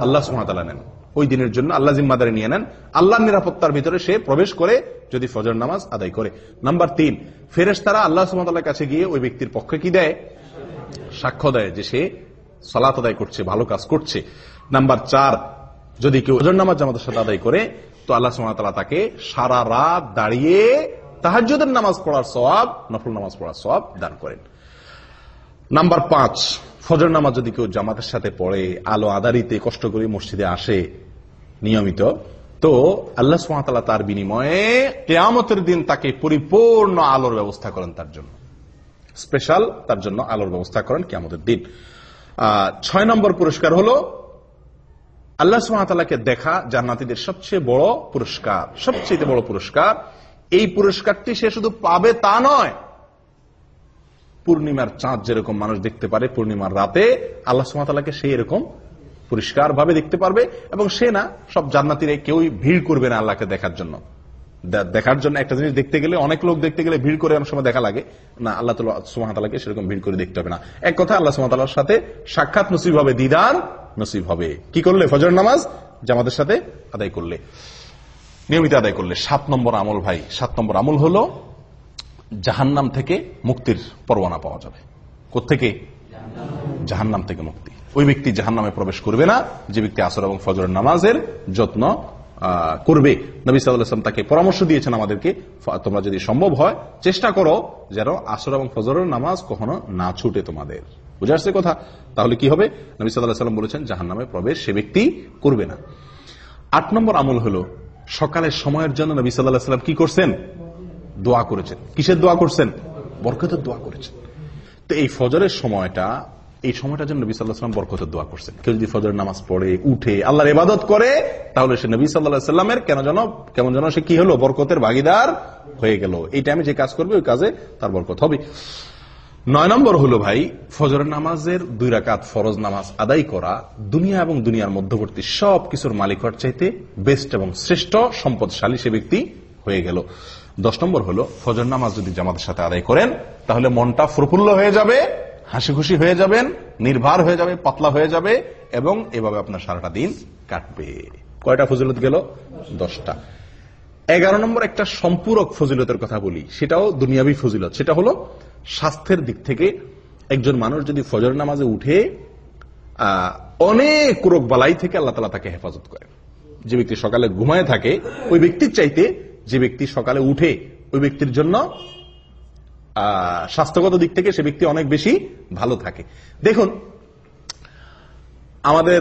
[SPEAKER 1] আল্লাহ সুমাতালা নেন। ওই দিনের জন্য আল্লাহ জিম্মাদারি নিয়ে নেন। আল্লাহর নিরাপত্তার ভিতরে সে প্রবেশ করে যদি ফজর নামাজ আদায় করে। নাম্বার তিন ফেরেস তারা আল্লাহ সুমাতার কাছে গিয়ে ওই ব্যক্তির পক্ষে কি দেয়? সাক্ষ্য দেয় যে সে সলাত আদায় করছে, ভালো কাজ করছে। নাম্বার চার, যদি কেউ ফজর নামাজ জামাতের সাথে আদায় করে তো আল্লাহ সুমাতালা তাকে সারা রাত দাঁড়িয়ে তাহাজুদের নামাজ পড়ার সবাব নফল নামাজ পড়ার সবাব দান করেন। নাম্বার পাঁচ ফজর নামাজ যদি কেউ জামাতের সাথে পড়ে, আলো আদারিতে কষ্ট করে মসজিদে আসে, নিয়মিত, তো আল্লাহ সুমাতালা তার বিনিময়ে কেয়ামতের দিন তাকে পরিপূর্ণ আলোর ব্যবস্থা করেন তার জন্য। স্পেশাল তার জন্য আলোর ব্যবস্থা করেন কেয়ামতের দিন। ছয় নম্বর পুরস্কার হল আল্লাহ সুমাতালাকে দেখা জান্নাতিদের সবচেয়ে বড় পুরস্কার, সবচেয়ে বড় পুরস্কার। এই পুরস্কারটি সে শুধু পাবে তা নয়, পূর্ণিমার চাঁদ যেরকম মানুষ দেখতে পারে পূর্ণিমার রাতে, আল্লাহ সুমাতালাকে সেই এরকম পরিষ্কার ভাবে দেখতে পারবে এবং সে না, সব জান্নাতিরে কেউই ভিড় করবে না আল্লাহকে দেখার জন্য। দেখার জন্য একটা জিনিস দেখতে গেলে, অনেক লোক দেখতে গেলে ভিড় করে অনেক সময় দেখা লাগে। না, আল্লাহ সুমাতালাকে সেরকম ভিড় করে দেখতে হবে না। এক কথা, আল্লাহ সুমাতালার সাথে সাক্ষাৎ নসিব হবে দিদার নসিব হবে। কি করলে? ফজর নামাজ? জামাতের সাথে আদায় করলে। নিয়মিত আদায় করলে। সাত নম্বর আমল ভাই, সাত নম্বর আমল হলো জাহান্নাম থেকে মুক্তির পরোয়ানা পাওয়া যাবে। কোথেকে জাহান্নাম থেকে মুক্তি। ওই ব্যক্তি জাহান্নামে প্রবেশ করবে না, যে ব্যক্তি আসর এবং ফজর নামাজের যত্ন করবে। নবী সাল্লাম তাকে পরামর্শ দিয়েছেন আমাদেরকে তোমরা যদি সম্ভব হয়, চেষ্টা করো যেন আসর এবং ফজরের নামাজ কখনো না ছুটে তোমাদের। বুঝে আসছে কথা? তাহলে কি হবে? নবী সাল্লাহ সাল্লাম বলেছেন জাহান নামে প্রবেশ সে ব্যক্তি করবে না। আট নম্বর আমল হলো, সকালের সময়ের জন্য নবী সাল্লাহ সাল্লাম কি করছেন? দোয়া করেছেন। কিসের দোয়া করছেন? বরকতের দোয়া করেছেন। তো এই ফজরের সময়টা, এই সময়টার জন্য নবী সাল্লাহাম বরকতের দোয়া করছেন। কেউ যদি ফজরের নামাজ পড়ে, উঠে, আল্লাহর ইবাদত করে, তাহলে সে নবী সাল্লাহ সাল্লামের কেন যেন, কেমন যেন সে কি হলো? বরকতের ভাগিদার হয়ে গেল। এই টাইমে যে কাজ করবে, ওই কাজে তার বরকত হবে। নয় নম্বর হলো ভাই ফজর নামাজের দুই রাকাত ফরজ নামাজ আদায় করা, দুনিয়া এবং দুনিয়ার মধ্যবর্তী সব কিছুর মালিক হওয়ার চাইতে বেস্ট এবং শ্রেষ্ঠ সম্পদশালী সে ব্যক্তি হয়ে গেল। দশ নম্বর হলো, ফজর নামাজ যদি জামাতের সাথে আদায় করেন, তাহলে মনটা প্রফুল্ল হয়ে যাবে হাসি খুশি হয়ে যাবেন, নির্ভার হয়ে যাবে, পাতলা হয়ে যাবে এবং এভাবে আপনার সারাটা দিন কাটবে। কয়টা ফজিলত গেল? দশটা। এগারো নম্বর একটা সম্পূরক ফজিলতের কথা বলি, সেটাও দুনিয়াবি ফজিলত। সেটা হলো স্বাস্থ্যের দিক থেকে একজন মানুষ যদি ফজর নামাজে উঠে অনেক রোগ বালাই থেকে আল্লাহ তালা তাকে হেফাজত করে। যে ব্যক্তি সকালে ঘুমায় থাকে, ওই ব্যক্তির চাইতে যে ব্যক্তি সকালে উঠে, ওই ব্যক্তির জন্য স্বাস্থ্যগত দিক থেকে সে ব্যক্তি অনেক বেশি ভালো থাকে। দেখুন, আমাদের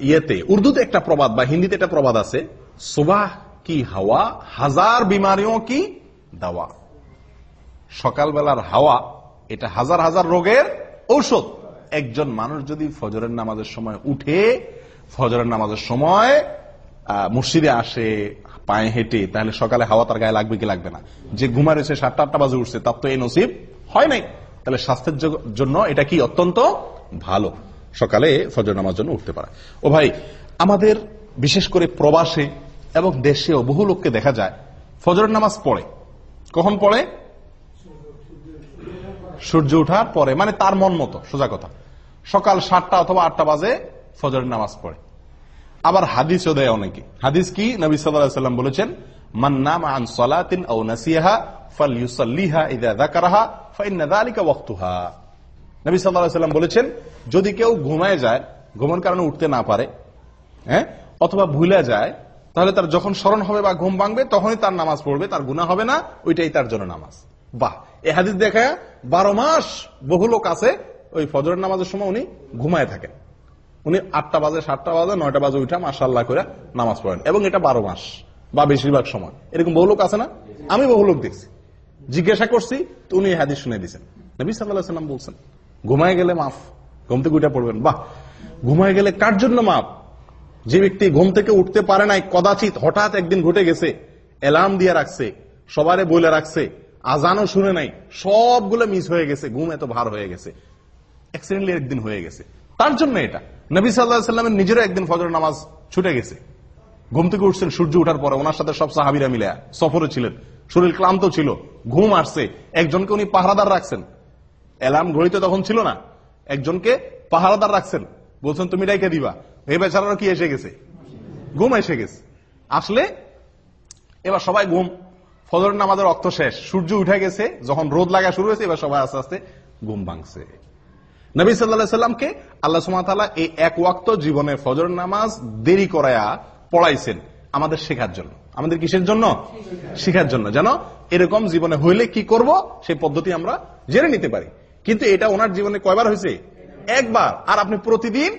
[SPEAKER 1] ইয়েতে, উর্দুতে একটা প্রবাদ বা হিন্দিতে একটা প্রবাদ আছে, সুবাহ কি হাওয়া, হাজার বিমারিও কি দাওয়া। সকালবেলার হাওয়া, এটা হাজার হাজার রোগের ঔষধ। একজন মানুষ যদি ফজরের নামাজের সময় উঠে, ফজরের নামাজের সময় মসজিদে আসে, পায়ে হেঁটে, তাহলে সকালে হাওয়া তার গায়ে লাগবে কি লাগবে না? যে ঘুমা রয়েছে, সাতটা, আটটা বাজে উঠছে, তার তো এই নসিব হয় নাই। তাহলে স্বাস্থ্যের জন্য এটা কি অত্যন্ত ভালো, সকালে ফজর নামার জন্য উঠতে পারে। ও ভাই, আমাদের বিশেষ করে প্রবাসে এবং দেশেও বহু লোককে দেখা যায় ফজর নামাজ পড়ে। কখন পড়ে? সূর্য উঠার পরে মানে তার মন মতো, সোজা কথা। সকাল সাতটা অথবা আটটা বাজে ফজর নামাজ পড়ে। আবার হাদিসও দেয় অনেকে। হাদিস কি? নবী সাল্লাম বলেছেন আন বলেছেন, যদি কেউ ঘুমায় যায়, ঘুমের কারণে উঠতে না পারে হ্যাঁ অথবা ভুলে যায়, তাহলে তার যখন স্মরণ হবে বা ঘুম ভাঙবে, তখনই তার নামাজ পড়বে, তার গুণা হবে না, ওইটাই তার জন্য নামাজ। বাহ! এ হাদিস দেখা বারো মাস বহু লোক আছে, ওই ফজরের নামাজের সময় উনি ঘুমায় থাকেন। উনি আটটা বাজে, সাতটা বাজে, নয়টা বাজে উঠা মাসাল্লাহ করে নামাজ পড়েন। এবং এটা বারো মাস বা বেশিরভাগ সময়। এরকম বহু লোক আছে না? আমি বহু লোক দেখছি। জিজ্ঞাসা করছি, তো উনি হাদিস শুনে দিচ্ছেন নবী সাল্লাম বলছেন, ঘুমায় গেলে মাফ, ঘুম থেকে উঠে পড়বেন। বাহ! ঘুমায় গেলে কার জন্য মাফ? যে ব্যক্তি ঘুম থেকে উঠতে পারে নাই কদাচিত হঠাৎ একদিন ঘটে গেছে, অ্যালার্ম দিয়ে রাখছে, সবারে বলে রাখছে আজানও শুনে নাই, সবগুলো মিস হয়ে গেছে, ঘুম এত ভার হয়ে গেছে অ্যাক্সিডেন্টলি একদিন হয়ে গেছে। তার জন্য এটা। নবী সাল্লাহ সাল্লামের নিজেরও একদিন ফজর নামাজ ছুটে গেছে। ঘুম থেকে উঠছেন, সূর্য উঠার পরে ওনার সাথে সব সাহাবিরা মিলে সফরে ছিলেন। শরীর ক্লান্ত ছিল, ঘুম আসছে। একজনকে উনি পাহারাদার রাখছেন। অ্যালার্ম ঘড়িতে তখন ছিল না। একজনকে পাহারাদার রাখছেন। বলছেন, তুমি ডাইকে দিবা? এই বেচারারও কি এসে গেছে? ঘুম এসে গেছে। আসলে এবার সবাই ঘুম ফজর নামাজের রক্ত শেষ। সূর্য উঠে গেছে, যখন রোদ লাগা শুরু হয়েছে, এবার সবাই আস্তে আস্তে ঘুম ভাঙছে। নবী সাল্লাহ সাল্লামকে আল্লাহ সুমাতালা এই এক ওয়াক্ত জীবনে ফজর নামাজ দেরি করায়া পড়াইছেন আমাদের শেখার জন্য। আমাদের কিসের জন্য? শেখার জন্য। যেন এরকম জীবনে হইলে কি করব, সেই পদ্ধতি আমরা জেনে নিতে পারি। কিন্তু এটা ওনার জীবনে কয়বার হয়েছে? একবার। আর আপনি প্রতিদিন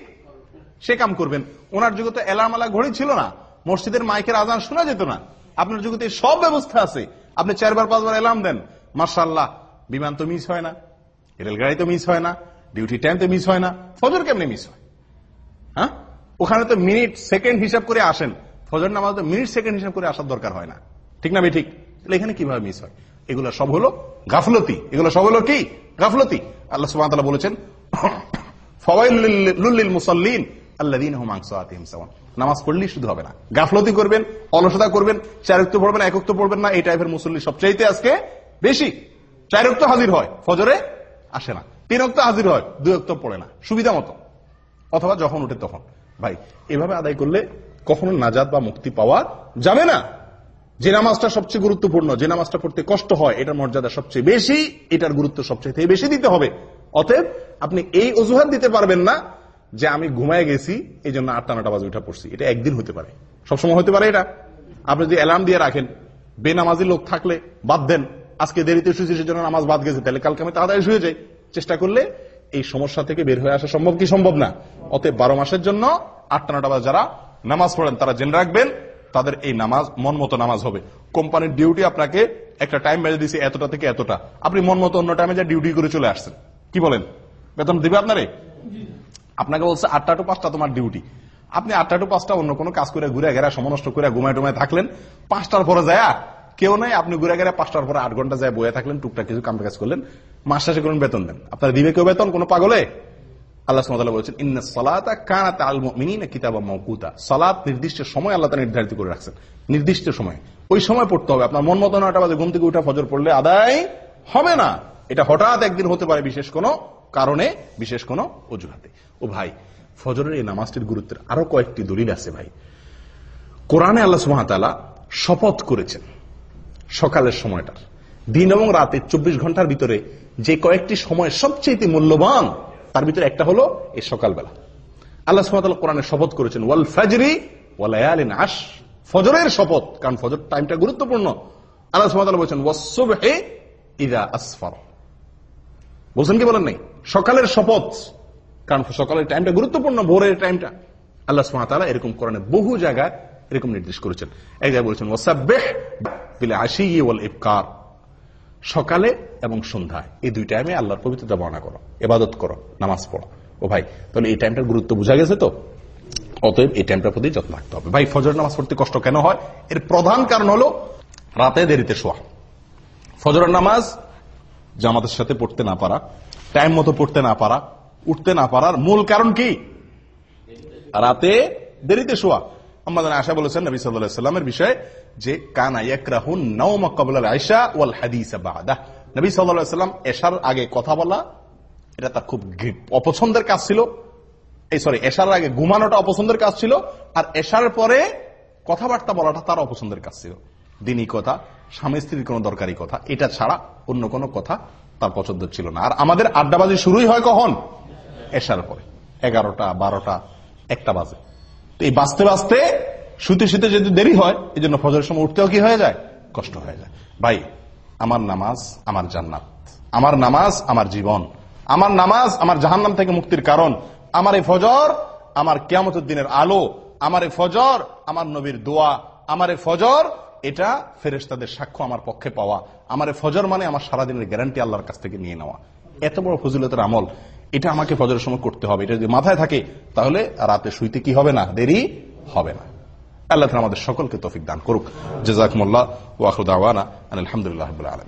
[SPEAKER 1] সে কাম করবেন। ওনার যুগে তো এলার্ম আলা ঘড়ি ছিল না। মসজিদের মাইকের আজান শোনা যেত না। আপনার যুগতে সব ব্যবস্থা আছে। আপনি চারবার, পাঁচবার এলার্ম দেন। মার্শাল্লাহ বিমান তো মিস হয় না, রেলগাড়ি তো মিস হয় না ডিউটি টাইম তো মিস হয় না, ফজর কেমনে মিস হয়? হ্যাঁ? ওখানে তো মিনিট সেকেন্ড হিসাব করে আসেন। ফজর নামাজ তো মিনিট সেকেন্ড হিসাব করে আসার দরকার হয় না। ঠিক না ঠিক তাহলে এখানে কীভাবে মিস হয়? এগুলো সব হলো গাফলতি। এগুলো সব হলো কি? গাফলতি। আল্লাহ সুবাহ বলেছেন ফওয়াইলুল্লিল মুসল্লিন আল্লাদিন নামাজ পড়লেই শুধু হবে না। গাফলতি করবেন, অলসতা করবেন, চারক্ত পড়বেন একক্ত পড়বেন না, এই টাইপের মুসল্লি সবচাইতে আজকে বেশি। চারক্ত হাজির হয়, ফজরে আসে না। তিন অক্ত হাজির হয়, দুই অক্ত পড়ে না, সুবিধা মতো। অথবা যখন উঠে তখন। ভাই, এভাবে আদায় করলে কখনো নাজাদ বা মুক্তি পাওয়া যাবে না। যে নামাজটা সবচেয়ে গুরুত্বপূর্ণ, যে নামাজটা পড়তে কষ্ট হয়, এটার মর্যাদা সবচেয়ে বেশি, এটার গুরুত্ব সবচেয়ে বেশি দিতে হবে। অতএব আপনি এই অজুহাত দিতে পারবেন না যে আমি ঘুমায় গেছি এই জন্য আটটা নটা বাজে উঠা পড়ছি। এটা একদিন হতে পারে। সবসময় হতে পারে এটা। আপনি যদি অ্যালার্ম দিয়ে রাখেন, বেনামাজি লোক থাকলে বাদ দেন। আজকে দেরিতে শুয়েছি সেজন্য নামাজ বাদ গেছে। তাহলে কালকে আমি তাড়াতাড়ি শুয়ে যাই। চেষ্টা করলে এই সমস্যা থেকে বের হয়ে আসা সম্ভব কি সম্ভব না? অতএব বারো মাসের জন্য আটটা নটা বাজে যারা নামাজ পড়েন, তারা জেনে রাখবেন, তাদের এই নামাজ মন মতো নামাজ হবে। কোম্পানির ডিউটি আপনাকে একটা টাইম বেজে দিয়েছে এতটা থেকে এতটা। আপনি মন মতো অন্য টাইমে যা ডিউটি করে চলে আসছেন। কি বলেন? বেতন দিবে আপনারে? আপনাকে বলছে আটটা টু পাঁচটা তোমার ডিউটি আপনি আটটা টু পাঁচটা অন্য কোনো কাজ করে ঘুরে গেরা সমনষ্ট করে ঘুমায় টুমায় থাকলেন, পাঁচটার পরে যায় কেউ নাই, আপনি ঘুরে গেলে পাঁচটার পরে আট ঘণ্টা যায় বয়ে থাকলেন, টুকটাক কিছু কাম কাজ করলেন, মাস শেষে করুন বেতন দেন। আপনার দিবে কেউ বেতন, কোনো পাগলে? আল্লাহ বলছেন, ইন্না সলাতা কানাত আল মিনিনা কিতাবা মৌকুতা সলাত নির্দিষ্ট সময় আল্লাহ তাআলা নির্ধারিত করে রাখছেন। নির্দিষ্ট সময়। ওই সময় পড়তে হবে। আপনার মতো নয়টা বাজে ঘুম থেকে উঠে ফজর পড়লে আদায় হবে না। এটা হঠাৎ একদিন হতে পারে বিশেষ কোনো কারণে বিশেষ কোনো অজুহাতে। ও ভাই, ফজরের এই নামাজটির গুরুত্বের আরও কয়েকটি দলিল আছে ভাই। কোরআনে আল্লাহ সুহাতালা শপথ করেছেন সকালের সময়টার। দিন এবং রাতে চব্বিশ ঘণ্টার ভিতরে যে কয়েকটি সময় সবচেয়ে মূল্যবান, তার ভিতরে একটা হলো এই সকালবেলা। আল্লাহ সুহাতাল কোরআনে শপথ করেছেন, ওয়াল ফাজরি ওয়ালায়ালিন আশ ফজরের শপথ, কারণ ফজর টাইমটা গুরুত্বপূর্ণ। আল্লাহ সুহাতাল বলছেন ওয়াসুবহে ইদা আসফার। বলছেন কি বলেন নাই? সকালের শপথ। কারণ সকালের টাইমটা গুরুত্বপূর্ণ, ভোরের টাইমটা আল্লাহ সুহাতালা এরকম কোরআনে বহু জায়গায় এরকম নির্দেশ করেছেন। এক জায়গায় বলেছেন বিল ওয়াল ইফকার সকালে এবং সন্ধ্যায় এই দুই টাইমে আল্লাহর পবিত্রতা বর্ণনা করো এবাদত করো, নামাজ পড়ো। ও ভাই, তাহলে এই টাইমটার গুরুত্ব বোঝা গেছে তো? অতএব এই টাইমটার প্রতি যত্ন রাখতে হবে। ভাই ফজর নামাজ পড়তে কষ্ট কেন হয়? এর প্রধান কারণ হলো রাতে দেরিতে শোয়া। ফজরের নামাজ জামাতের সাথে পড়তে না পারা টাইম মতো পড়তে না পারা, উঠতে না পারার মূল কারণ কি? রাতে দেরিতে শোয়া। আমাদের আশা বলেছেন, নবী বিষয়ে যে আয়সা ওয়াল হাদিস নবী সাল্লাম এশার আগে কথা বলা, এটা তার খুব অপছন্দের কাজ ছিল। এই সরি এশার আগে ঘুমানোটা অপছন্দের কাজ ছিল, আর এশার পরে কথাবার্তা বলাটা তার অপছন্দের কাজ ছিল। দিনই কথা। স্বামী স্ত্রীর কোন দরকারি কথা। এটা ছাড়া অন্য কোনো কথা তার পছন্দ ছিল না। আর আমাদের আড্ডাবাজি শুরুই হয় কখন? এসার পরে। এগারোটা, বারোটা, একটা বাজে। তো এই বাঁচতে বাঁচতে শুতে শুতে যদি দেরি হয় এই জন্য ফজরের সময় উঠতেও কি হয়ে যায়? কষ্ট হয়ে যায়। ভাই, আমার নামাজ আমার জান্নাত। আমার নামাজ আমার জীবন। আমার নামাজ আমার জাহান্নাম থেকে মুক্তির কারণ। আমার এই ফজর আমার কেয়ামতের দিনের আলো। আমার এই ফজর আমার নবীর দোয়া। আমার এই ফজর এটা ফেরেস্তাদের সাক্ষ্য আমার পক্ষে পাওয়া, আমার ফজর মানে আমার সারাদিনের গ্যারান্টি আল্লাহর কাছ থেকে নিয়ে নেওয়া। এত বড় ফজিলতের আমল, এটা আমাকে ফজরের সময় করতে হবে। এটা যদি মাথায় থাকে, তাহলে রাতে শুইতে কি হবে না? দেরি হবে না। আল্লাহ আমাদের সকলকে তফিক দান করুক। জেজাকমুল্লাহ ওয়াকুদাওয়ানা আলহামদুলিল্লাহ আলম